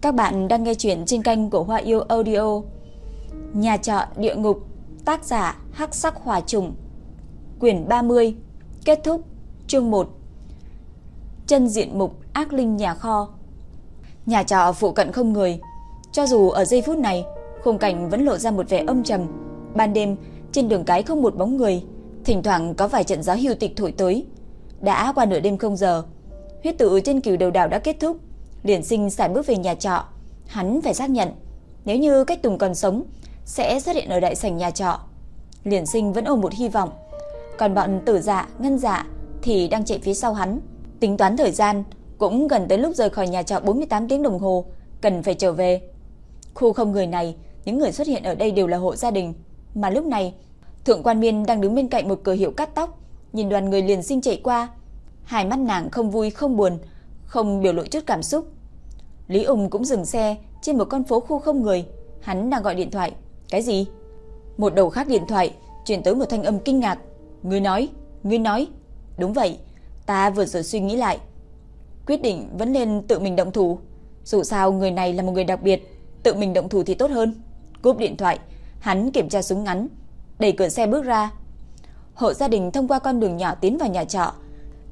Các bạn đang nghe chuyện trên kênh của Hoa Yêu Audio. Nhà trọ địa ngục, tác giả Hắc Sắc hòa Trùng. Quyển 30, kết thúc, chương 1. Chân diện mục ác linh nhà kho. Nhà trọ phụ cận không người, cho dù ở giây phút này, khung cảnh vẫn lộ ra một vẻ âm trầm. Ban đêm, trên đường cái không một bóng người, thỉnh thoảng có vài trận gió hưu tịch thổi tới. Đã qua nửa đêm không giờ, huyết tự trên cửu đầu đảo đã kết thúc. Liền sinh sải bước về nhà trọ. Hắn phải xác nhận, nếu như cách Tùng còn sống, sẽ xuất hiện ở đại sảnh nhà trọ. Liền sinh vẫn ôm một hy vọng. Còn bọn tử dạ, ngân dạ thì đang chạy phía sau hắn. Tính toán thời gian, cũng gần tới lúc rời khỏi nhà trọ 48 tiếng đồng hồ, cần phải trở về. Khu không người này, những người xuất hiện ở đây đều là hộ gia đình. Mà lúc này, Thượng quan miên đang đứng bên cạnh một cửa hiệu cắt tóc, nhìn đoàn người liền sinh chạy qua. Hai mắt nàng không vui không buồn, không biểu lộ chút cảm xúc. Lý Ung cũng dừng xe trên một con phố khu không người, hắn đang gọi điện thoại. Cái gì? Một đầu khác điện thoại truyền tới một thanh âm kinh ngạc. Ngươi nói, ngươi nói. Đúng vậy, ta vừa rồi suy nghĩ lại. Quyết định vẫn nên tự mình động thủ. Dù sao người này là một người đặc biệt, tự mình động thủ thì tốt hơn. Cúp điện thoại, hắn kiểm tra súng ngắn, đẩy cửa xe bước ra. Hộ gia đình thông qua con đường nhỏ tiến vào nhà trọ.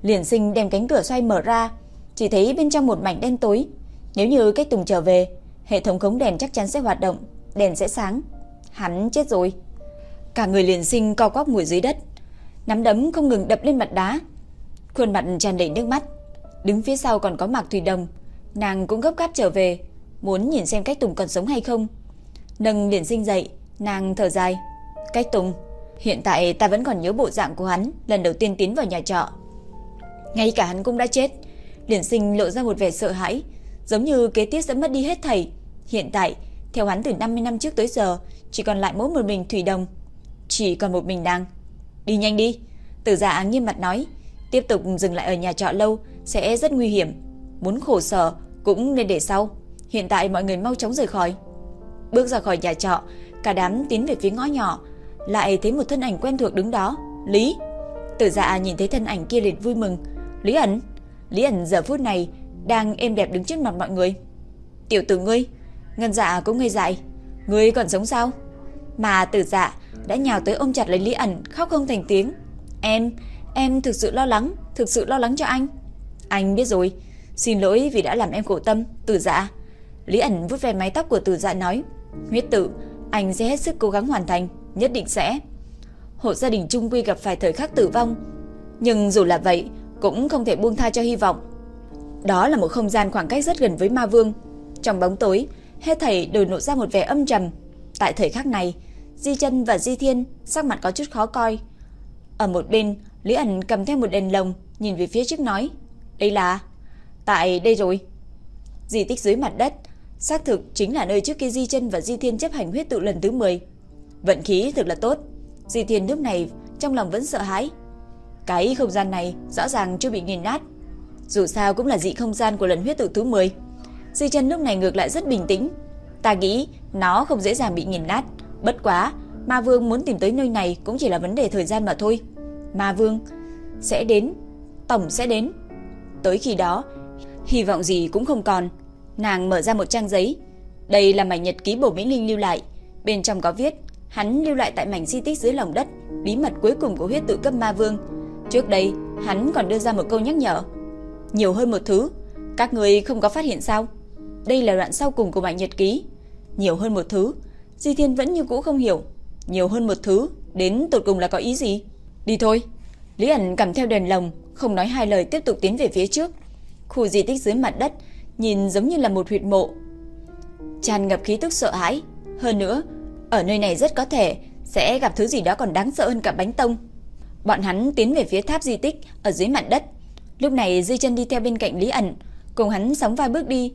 Liền sinh đem cánh cửa xoay mở ra, chỉ thấy bên trong một mảnh đen tối. Nếu như cách Tùng trở về, hệ thống khống đèn chắc chắn sẽ hoạt động, đèn sẽ sáng. Hắn chết rồi. Cả người liền sinh co quắp ngồi dưới đất, nắm đấm không ngừng đập lên mặt đá. Khuôn mặt tràn đầy nước mắt. Đứng phía sau còn có Mạc Thủy Đồng, nàng cũng gấp gáp trở về, muốn nhìn xem cách Tùng còn sống hay không. Nâng liền sinh dậy, nàng thở dài. Cách Tùng, hiện tại ta vẫn còn nhớ bộ dạng của hắn lần đầu tiên tiến vào nhà trọ. Ngay cả hắn cũng đã chết. Liền sinh lộ ra một vẻ sợ hãi, giống như kế tiếp sẽ mất đi hết thảy. Hiện tại, theo hắn từ 50 năm trước tới giờ, chỉ còn lại mỗi một mình Thủy Đồng. Chỉ còn một mình nàng. Đi nhanh đi. Tử giả nghiêm mặt nói, tiếp tục dừng lại ở nhà trọ lâu sẽ rất nguy hiểm. Muốn khổ sở cũng nên để sau. Hiện tại mọi người mau chóng rời khỏi. Bước ra khỏi nhà trọ, cả đám tiến về phía ngõ nhỏ, lại thấy một thân ảnh quen thuộc đứng đó. Lý. Tử giả nhìn thấy thân ảnh kia liền vui mừng. Lý ẩn. Lý ẩn giờ phút này đang êm đẹp đứng trước mặt mọi người. Tiểu tử ngươi, ngân dạ cũng ngây dại. Ngươi còn sống sao? Mà tử dạ đã nhào tới ôm chặt lấy Lý ẩn khóc không thành tiếng. Em, em thực sự lo lắng, thực sự lo lắng cho anh. Anh biết rồi, xin lỗi vì đã làm em khổ tâm, tử dạ. Lý ẩn vuốt ve mái tóc của tử dạ nói. Huyết tử, anh sẽ hết sức cố gắng hoàn thành, nhất định sẽ. Hộ gia đình Trung Quy gặp phải thời khắc tử vong. Nhưng dù là vậy, cũng không thể buông tha cho hy vọng. Đó là một không gian khoảng cách rất gần với ma vương. Trong bóng tối, hết thảy đều nộ ra một vẻ âm trầm. Tại thời khắc này, Di chân và Di Thiên sắc mặt có chút khó coi. Ở một bên, Lý ẩn cầm theo một đèn lồng, nhìn về phía trước nói. Đây là... Tại đây rồi. Di tích dưới mặt đất, xác thực chính là nơi trước kia Di chân và Di Thiên chấp hành huyết tự lần thứ 10. Vận khí thực là tốt. Di Thiên lúc này trong lòng vẫn sợ hãi. Cái không gian này rõ ràng chưa bị nghiền nát. Dù sao cũng là dị không gian của lần huyết tự thứ 10. Di chân lúc này ngược lại rất bình tĩnh. Ta nghĩ nó không dễ dàng bị nghiền nát. Bất quá, Ma Vương muốn tìm tới nơi này cũng chỉ là vấn đề thời gian mà thôi. Ma Vương sẽ đến, tổng sẽ đến. Tới khi đó, hy vọng gì cũng không còn. Nàng mở ra một trang giấy. Đây là mảnh nhật ký Bổ Mỹ Linh lưu lại. Bên trong có viết, hắn lưu lại tại mảnh di tích dưới lòng đất, bí mật cuối cùng của huyết tự cấp Ma Vương. Trước đây, hắn còn đưa ra một câu nhắc nhở. Nhiều hơn một thứ, các người không có phát hiện sao? Đây là đoạn sau cùng của bản nhật ký. Nhiều hơn một thứ, Di Thiên vẫn như cũ không hiểu. Nhiều hơn một thứ, đến tột cùng là có ý gì? Đi thôi. Lý ẩn cầm theo đèn lồng, không nói hai lời tiếp tục tiến về phía trước. Khu di tích dưới mặt đất, nhìn giống như là một huyệt mộ. Tràn ngập khí tức sợ hãi. Hơn nữa, ở nơi này rất có thể sẽ gặp thứ gì đó còn đáng sợ hơn cả bánh tông. Bọn hắn tiến về phía tháp di tích ở dưới mặt đất. Lúc này Di chân đi theo bên cạnh Lý ẩn, cùng hắn sóng vai bước đi.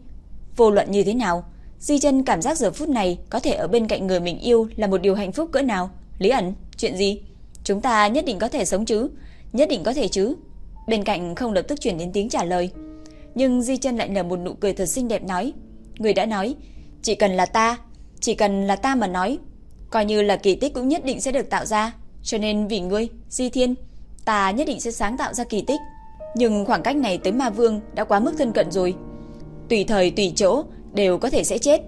Vô luận như thế nào, Di chân cảm giác giờ phút này có thể ở bên cạnh người mình yêu là một điều hạnh phúc cỡ nào. Lý ẩn, chuyện gì? Chúng ta nhất định có thể sống chứ? Nhất định có thể chứ? Bên cạnh không lập tức chuyển đến tiếng trả lời. Nhưng Di chân lại nở một nụ cười thật xinh đẹp nói. Người đã nói, chỉ cần là ta, chỉ cần là ta mà nói, coi như là kỳ tích cũng nhất định sẽ được tạo ra. Cho nên vì ngươi, Di Thiên, ta nhất định sẽ sáng tạo ra kỳ tích. Nhưng khoảng cách này tới Ma Vương đã quá mức thân cận rồi. Tùy thời tùy chỗ đều có thể sẽ chết.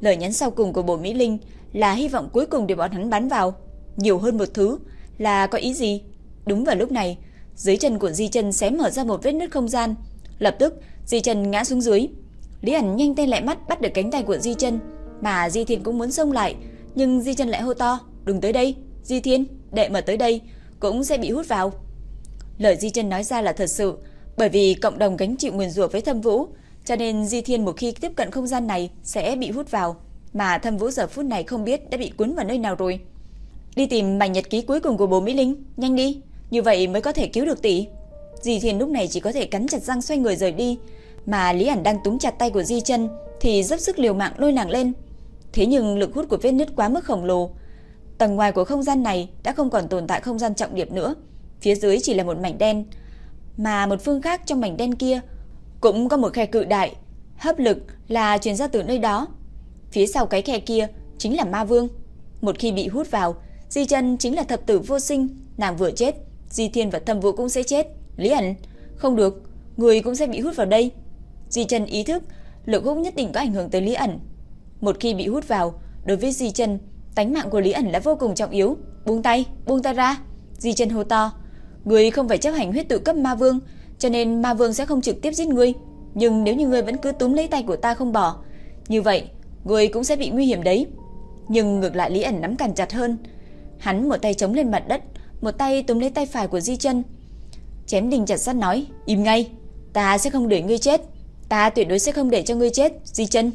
Lời nhắn sau cùng của Bồ Mỹ Linh là hy vọng cuối cùng để bọn hắn bắn vào. Nhiều hơn một thứ là có ý gì? Đúng vào lúc này, dưới chân của Di Chân xé mở ra một vết nứt không gian. Lập tức, Di Chân ngã xuống dưới. Lý ẩn nhanh tay lại mắt bắt được cánh tay của Di Chân, mà Di Thiên cũng muốn xông lại, nhưng Di Chân lại hô to, "Đừng tới đây, Di Thiên, đệ mà tới đây cũng sẽ bị hút vào." Lời Di Trân nói ra là thật sự, bởi vì cộng đồng gánh chịu nguyền rủa với Thâm Vũ, cho nên Di Thiên một khi tiếp cận không gian này sẽ bị hút vào, mà Thâm Vũ giờ phút này không biết đã bị cuốn vào nơi nào rồi. Đi tìm mảnh nhật ký cuối cùng của bố Mỹ Linh, nhanh đi, như vậy mới có thể cứu được tỷ. Di Thiên lúc này chỉ có thể cắn chặt răng xoay người rời đi, mà Lý ẩn đang túm chặt tay của Di Chân thì dốc sức liều mạng lôi nàng lên. Thế nhưng lực hút của vết nứt quá mức khổng lồ, tầng ngoài của không gian này đã không còn tồn tại không gian trọng điệp nữa, phía dưới chỉ là một mảnh đen, mà một phương khác trong mảnh đen kia cũng có một khe cự đại, hấp lực là truyền ra từ nơi đó. Phía sau cái khe kia chính là ma vương. Một khi bị hút vào, Di Chân chính là thập tử vô sinh, nàng vừa chết, Di Thiên và Thâm Vũ cũng sẽ chết. Lý ẩn, không được, người cũng sẽ bị hút vào đây. Di Chân ý thức, lực hút nhất định có ảnh hưởng tới Lý ẩn. Một khi bị hút vào, đối với Di Chân, tánh mạng của Lý ẩn là vô cùng trọng yếu. Buông tay, buông tay ra. Di Chân hô to, ngươi không phải chấp hành huyết tự cấp ma vương, cho nên ma vương sẽ không trực tiếp giết ngươi. Nhưng nếu như ngươi vẫn cứ túm lấy tay của ta không bỏ, như vậy, ngươi cũng sẽ bị nguy hiểm đấy. Nhưng ngược lại Lý ẩn nắm càng chặt hơn. Hắn một tay chống lên mặt đất, một tay túm lấy tay phải của Di Chân. Chém đình chặt sắt nói, im ngay, ta sẽ không để ngươi chết. Ta tuyệt đối sẽ không để cho ngươi chết, Di Chân.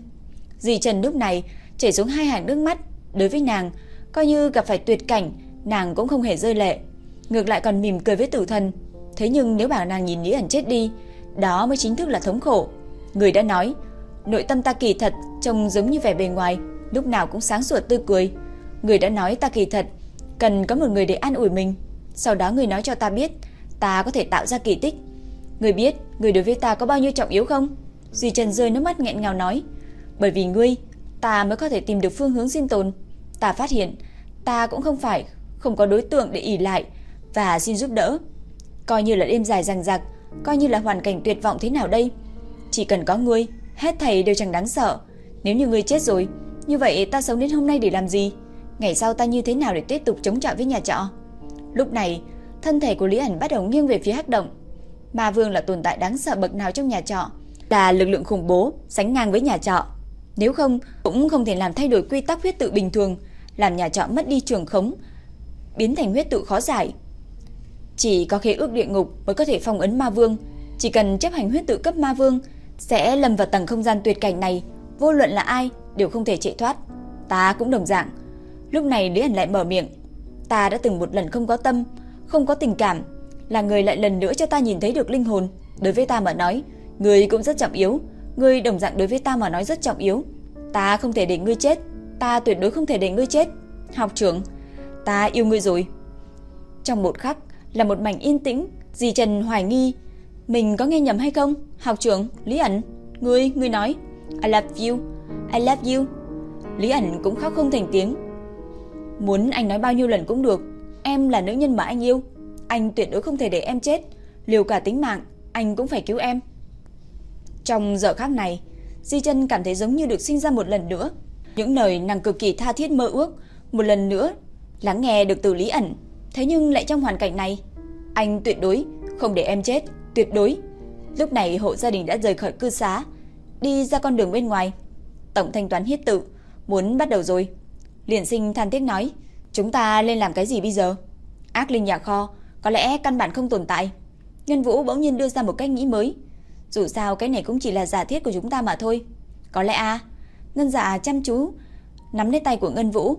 Di Chân lúc này chảy xuống hai hàng nước mắt, đối với nàng, coi như gặp phải tuyệt cảnh, nàng cũng không hề rơi lệ, ngược lại còn mỉm cười với tử thần. Thế nhưng nếu bảo nàng nhìn Lý ẩn chết đi, đó mới chính thức là thống khổ. Người đã nói, nội tâm ta kỳ thật trông giống như vẻ bề ngoài, lúc nào cũng sáng sủa tươi cười. Người đã nói ta kỳ thật, cần có một người để an ủi mình. Sau đó người nói cho ta biết, ta có thể tạo ra kỳ tích. Người biết, người đối với ta có bao nhiêu trọng yếu không? Duy Trần rơi nước mắt nghẹn ngào nói, bởi vì ngươi, ta mới có thể tìm được phương hướng sinh tồn. Ta phát hiện, ta cũng không phải không có đối tượng để ỷ lại và xin giúp đỡ. Coi như là đêm dài rằng dặc, coi như là hoàn cảnh tuyệt vọng thế nào đây. Chỉ cần có ngươi, hết thầy đều chẳng đáng sợ. Nếu như ngươi chết rồi, như vậy ta sống đến hôm nay để làm gì? Ngày sau ta như thế nào để tiếp tục chống chọi với nhà trọ? Lúc này, thân thể của Lý ẩn bắt đầu nghiêng về phía hắc động. Ma vương là tồn tại đáng sợ bậc nào trong nhà trọ, là lực lượng khủng bố sánh ngang với nhà trọ. Nếu không, cũng không thể làm thay đổi quy tắc huyết tự bình thường, làm nhà trọ mất đi trường khống, biến thành huyết tự khó giải. Chỉ có khế ước địa ngục mới có thể phong ấn ma vương, chỉ cần chấp hành huyết tự cấp ma vương sẽ lâm vào tầng không gian tuyệt cảnh này, vô luận là ai đều không thể chạy thoát. Ta cũng đồng dạng. Lúc này Lý ảnh lại mở miệng, ta đã từng một lần không có tâm, không có tình cảm, là người lại lần nữa cho ta nhìn thấy được linh hồn, đối với ta mà nói, người cũng rất trọng yếu, ngươi đồng dạng đối với ta mà nói rất trọng yếu. Ta không thể để ngươi chết, ta tuyệt đối không thể để ngươi chết. Học trưởng, ta yêu ngươi rồi. Trong một khắc, là một mảnh yên tĩnh, dì Trần hoài nghi, mình có nghe nhầm hay không? Học trưởng, Lý ẩn, ngươi, ngươi nói, I love you, I love you. Lý ẩn cũng khóc không thành tiếng. Muốn anh nói bao nhiêu lần cũng được, em là nữ nhân mà anh yêu, anh tuyệt đối không thể để em chết, liều cả tính mạng, anh cũng phải cứu em. Trong giờ khắc này, Di Chân cảm thấy giống như được sinh ra một lần nữa. Những lời nàng cực kỳ tha thiết mơ ước, một lần nữa lắng nghe được từ Lý ẩn Thế nhưng lại trong hoàn cảnh này, anh tuyệt đối không để em chết, tuyệt đối. Lúc này hộ gia đình đã rời khỏi cư xá, đi ra con đường bên ngoài. Tổng thanh toán hiết tự, muốn bắt đầu rồi. Liền sinh than tiếc nói, chúng ta lên làm cái gì bây giờ? Ác linh nhà kho, có lẽ căn bản không tồn tại. Nhân Vũ bỗng nhiên đưa ra một cách nghĩ mới. Dù sao cái này cũng chỉ là giả thiết của chúng ta mà thôi. Có lẽ a Ngân dạ chăm chú, nắm lấy tay của Ngân Vũ.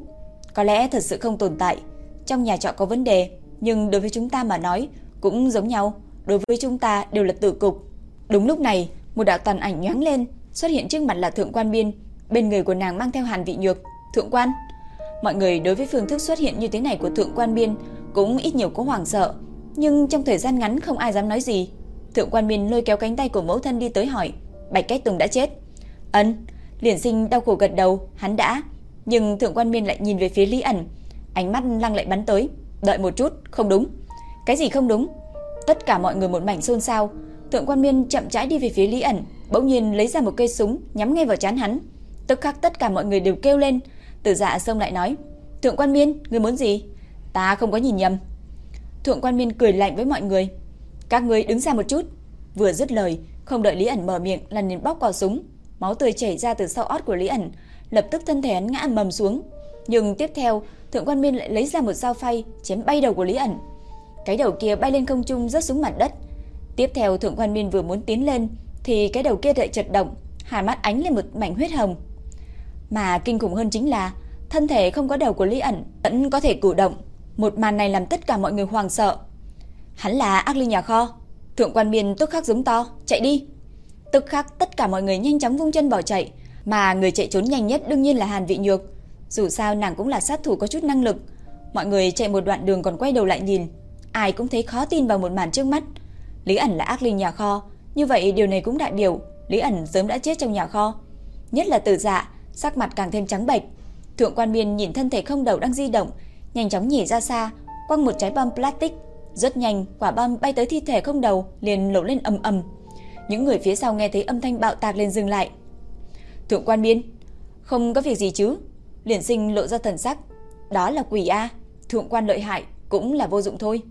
Có lẽ thật sự không tồn tại trong nhà trọ có vấn đề, nhưng đối với chúng ta mà nói cũng giống nhau, đối với chúng ta đều là tử cục. Đúng lúc này, một đạo tàn ảnh nhoáng lên, xuất hiện trước mặt là thượng quan biên, bên người của nàng mang theo Hàn Vị Nhược, "Thượng quan." Mọi người đối với phương thức xuất hiện như thế này của thượng quan biên cũng ít nhiều có hoảng sợ, nhưng trong thời gian ngắn không ai dám nói gì. Thượng quan biên lôi kéo cánh tay của mẫu thân đi tới hỏi, "Bạch Cách Tùng đã chết?" "Ân." Liền Sinh đau khổ gật đầu, hắn đã. Nhưng thượng quan biên lại nhìn về phía Lý ẩn, Ánh mắt lăng lệ bắn tới, đợi một chút, không đúng. Cái gì không đúng? Tất cả mọi người một mảnh xôn xao, Thượng Quan Miên chậm rãi đi về phía Lý ẩn, bỗng nhiên lấy ra một cây súng nhắm ngay vào trán hắn. Tức khắc tất cả mọi người đều kêu lên, Tử Dạ xông lại nói: "Thượng quan Miên, ngươi muốn gì?" "Ta không có nhìn nhầm." Thượng quan Miên cười lạnh với mọi người: "Các ngươi đứng ra một chút." Vừa dứt lời, không đợi Lý ẩn mở miệng là liền bóc cò súng, máu tươi chảy ra từ sau ót của Lý ẩn, lập tức thân thể hắn ngã mầm xuống. Nhưng tiếp theo, Thượng quan Miên lại lấy ra một dao phay chém bay đầu của Lý ẩn. Cái đầu kia bay lên không trung rớt xuống mặt đất. Tiếp theo Thượng quan Miên vừa muốn tiến lên thì cái đầu kia lại chật động, hai mắt ánh lên một mảnh huyết hồng. Mà kinh khủng hơn chính là thân thể không có đầu của Lý ẩn vẫn có thể cử động. Một màn này làm tất cả mọi người hoảng sợ. Hắn là ác linh nhà kho. Thượng quan Miên tức khắc giống to, chạy đi. Tức khắc tất cả mọi người nhanh chóng vung chân bỏ chạy, mà người chạy trốn nhanh nhất đương nhiên là Hàn Vị Nhược. Dù sao nàng cũng là sát thủ có chút năng lực. Mọi người chạy một đoạn đường còn quay đầu lại nhìn, ai cũng thấy khó tin vào một màn trước mắt. Lý ẩn là ác linh nhà kho, như vậy điều này cũng đại biểu Lý ẩn sớm đã chết trong nhà kho. Nhất là Tử Dạ, sắc mặt càng thêm trắng bệch. Thượng quan Miên nhìn thân thể không đầu đang di động, nhanh chóng nhảy ra xa, quăng một trái bom plastic. Rất nhanh, quả bom bay tới thi thể không đầu liền nổ lên ầm ầm. Những người phía sau nghe thấy âm thanh bạo tạc liền dừng lại. Thượng quan Miên, không có việc gì chứ? Liền Sinh lộ ra thần sắc, đó là quỷ a, thượng quan lợi hại cũng là vô dụng thôi.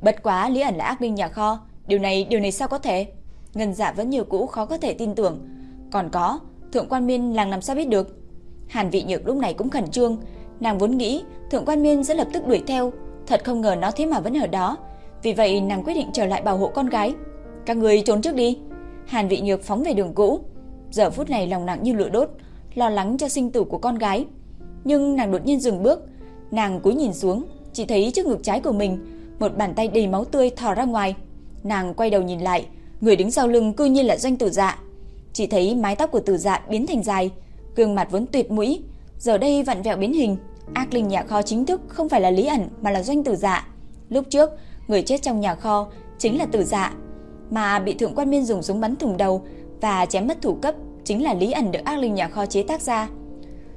Bất quá Lý ẩn là ác binh nhà kho, điều này điều này sao có thể? Ngân Dạ vẫn nhiều cũ khó có thể tin tưởng. Còn có, thượng quan Miên làng làm sao biết được? Hàn Vị Nhược lúc này cũng khẩn trương, nàng vốn nghĩ thượng quan Miên sẽ lập tức đuổi theo, thật không ngờ nó thế mà vẫn ở đó. Vì vậy nàng quyết định trở lại bảo hộ con gái. Các người trốn trước đi. Hàn Vị Nhược phóng về đường cũ. Giờ phút này lòng nặng như lửa đốt, lo lắng cho sinh tử của con gái. Nhưng nàng đột nhiên dừng bước, nàng cúi nhìn xuống, chỉ thấy trước ngực trái của mình, một bàn tay đầy máu tươi thò ra ngoài. Nàng quay đầu nhìn lại, người đứng sau lưng cư nhiên là Doanh Tử Dạ. Chỉ thấy mái tóc của Tử Dạ biến thành dài, gương mặt vốn tuyệt mũi, giờ đây vặn vẹo biến hình. Ác linh nhà kho chính thức không phải là Lý ẩn mà là Doanh Tử Dạ. Lúc trước, người chết trong nhà kho chính là Tử Dạ, mà bị thượng quan miên dùng súng bắn thủng đầu và chém mất thủ cấp chính là Lý ẩn được ác linh nhà kho chế tác ra.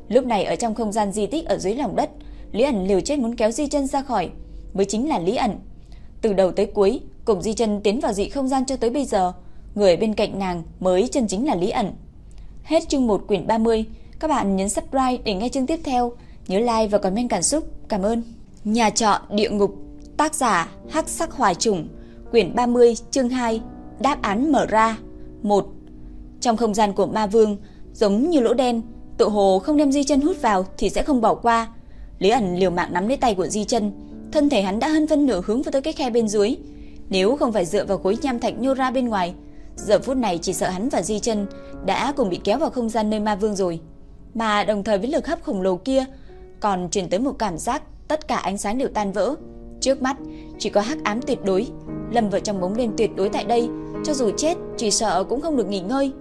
Lúc này ở trong không gian di tích ở dưới lòng đất, Lý ẩn liều chết muốn kéo Di chân ra khỏi, mới chính là Lý ẩn. Từ đầu tới cuối, cùng Di chân tiến vào dị không gian cho tới bây giờ, người bên cạnh nàng mới chân chính là Lý ẩn. Hết chương 1 quyển 30, các bạn nhấn subscribe để nghe chương tiếp theo, nhớ like và comment cảm xúc. Cảm ơn. Nhà trọ địa ngục, tác giả Hắc Sắc Hoài Trùng, quyển 30, chương 2, đáp án mở ra. 1. Trong không gian của Ma Vương, giống như lỗ đen, tự hồ không đem Di Chân hút vào thì sẽ không bỏ qua. Lý ẩn liều mạng nắm lấy tay của Di Chân, thân thể hắn đã hơn phân nửa hướng vào tới cái khe bên dưới. Nếu không phải dựa vào khối nham thạch nhô ra bên ngoài, giờ phút này chỉ sợ hắn và Di Chân đã cùng bị kéo vào không gian nơi Ma Vương rồi. Mà đồng thời với lực hấp khổng lồ kia, còn truyền tới một cảm giác tất cả ánh sáng đều tan vỡ. Trước mắt chỉ có hắc ám tuyệt đối, lâm vào trong bóng đêm tuyệt đối tại đây, cho dù chết chỉ sợ cũng không được nghỉ ngơi.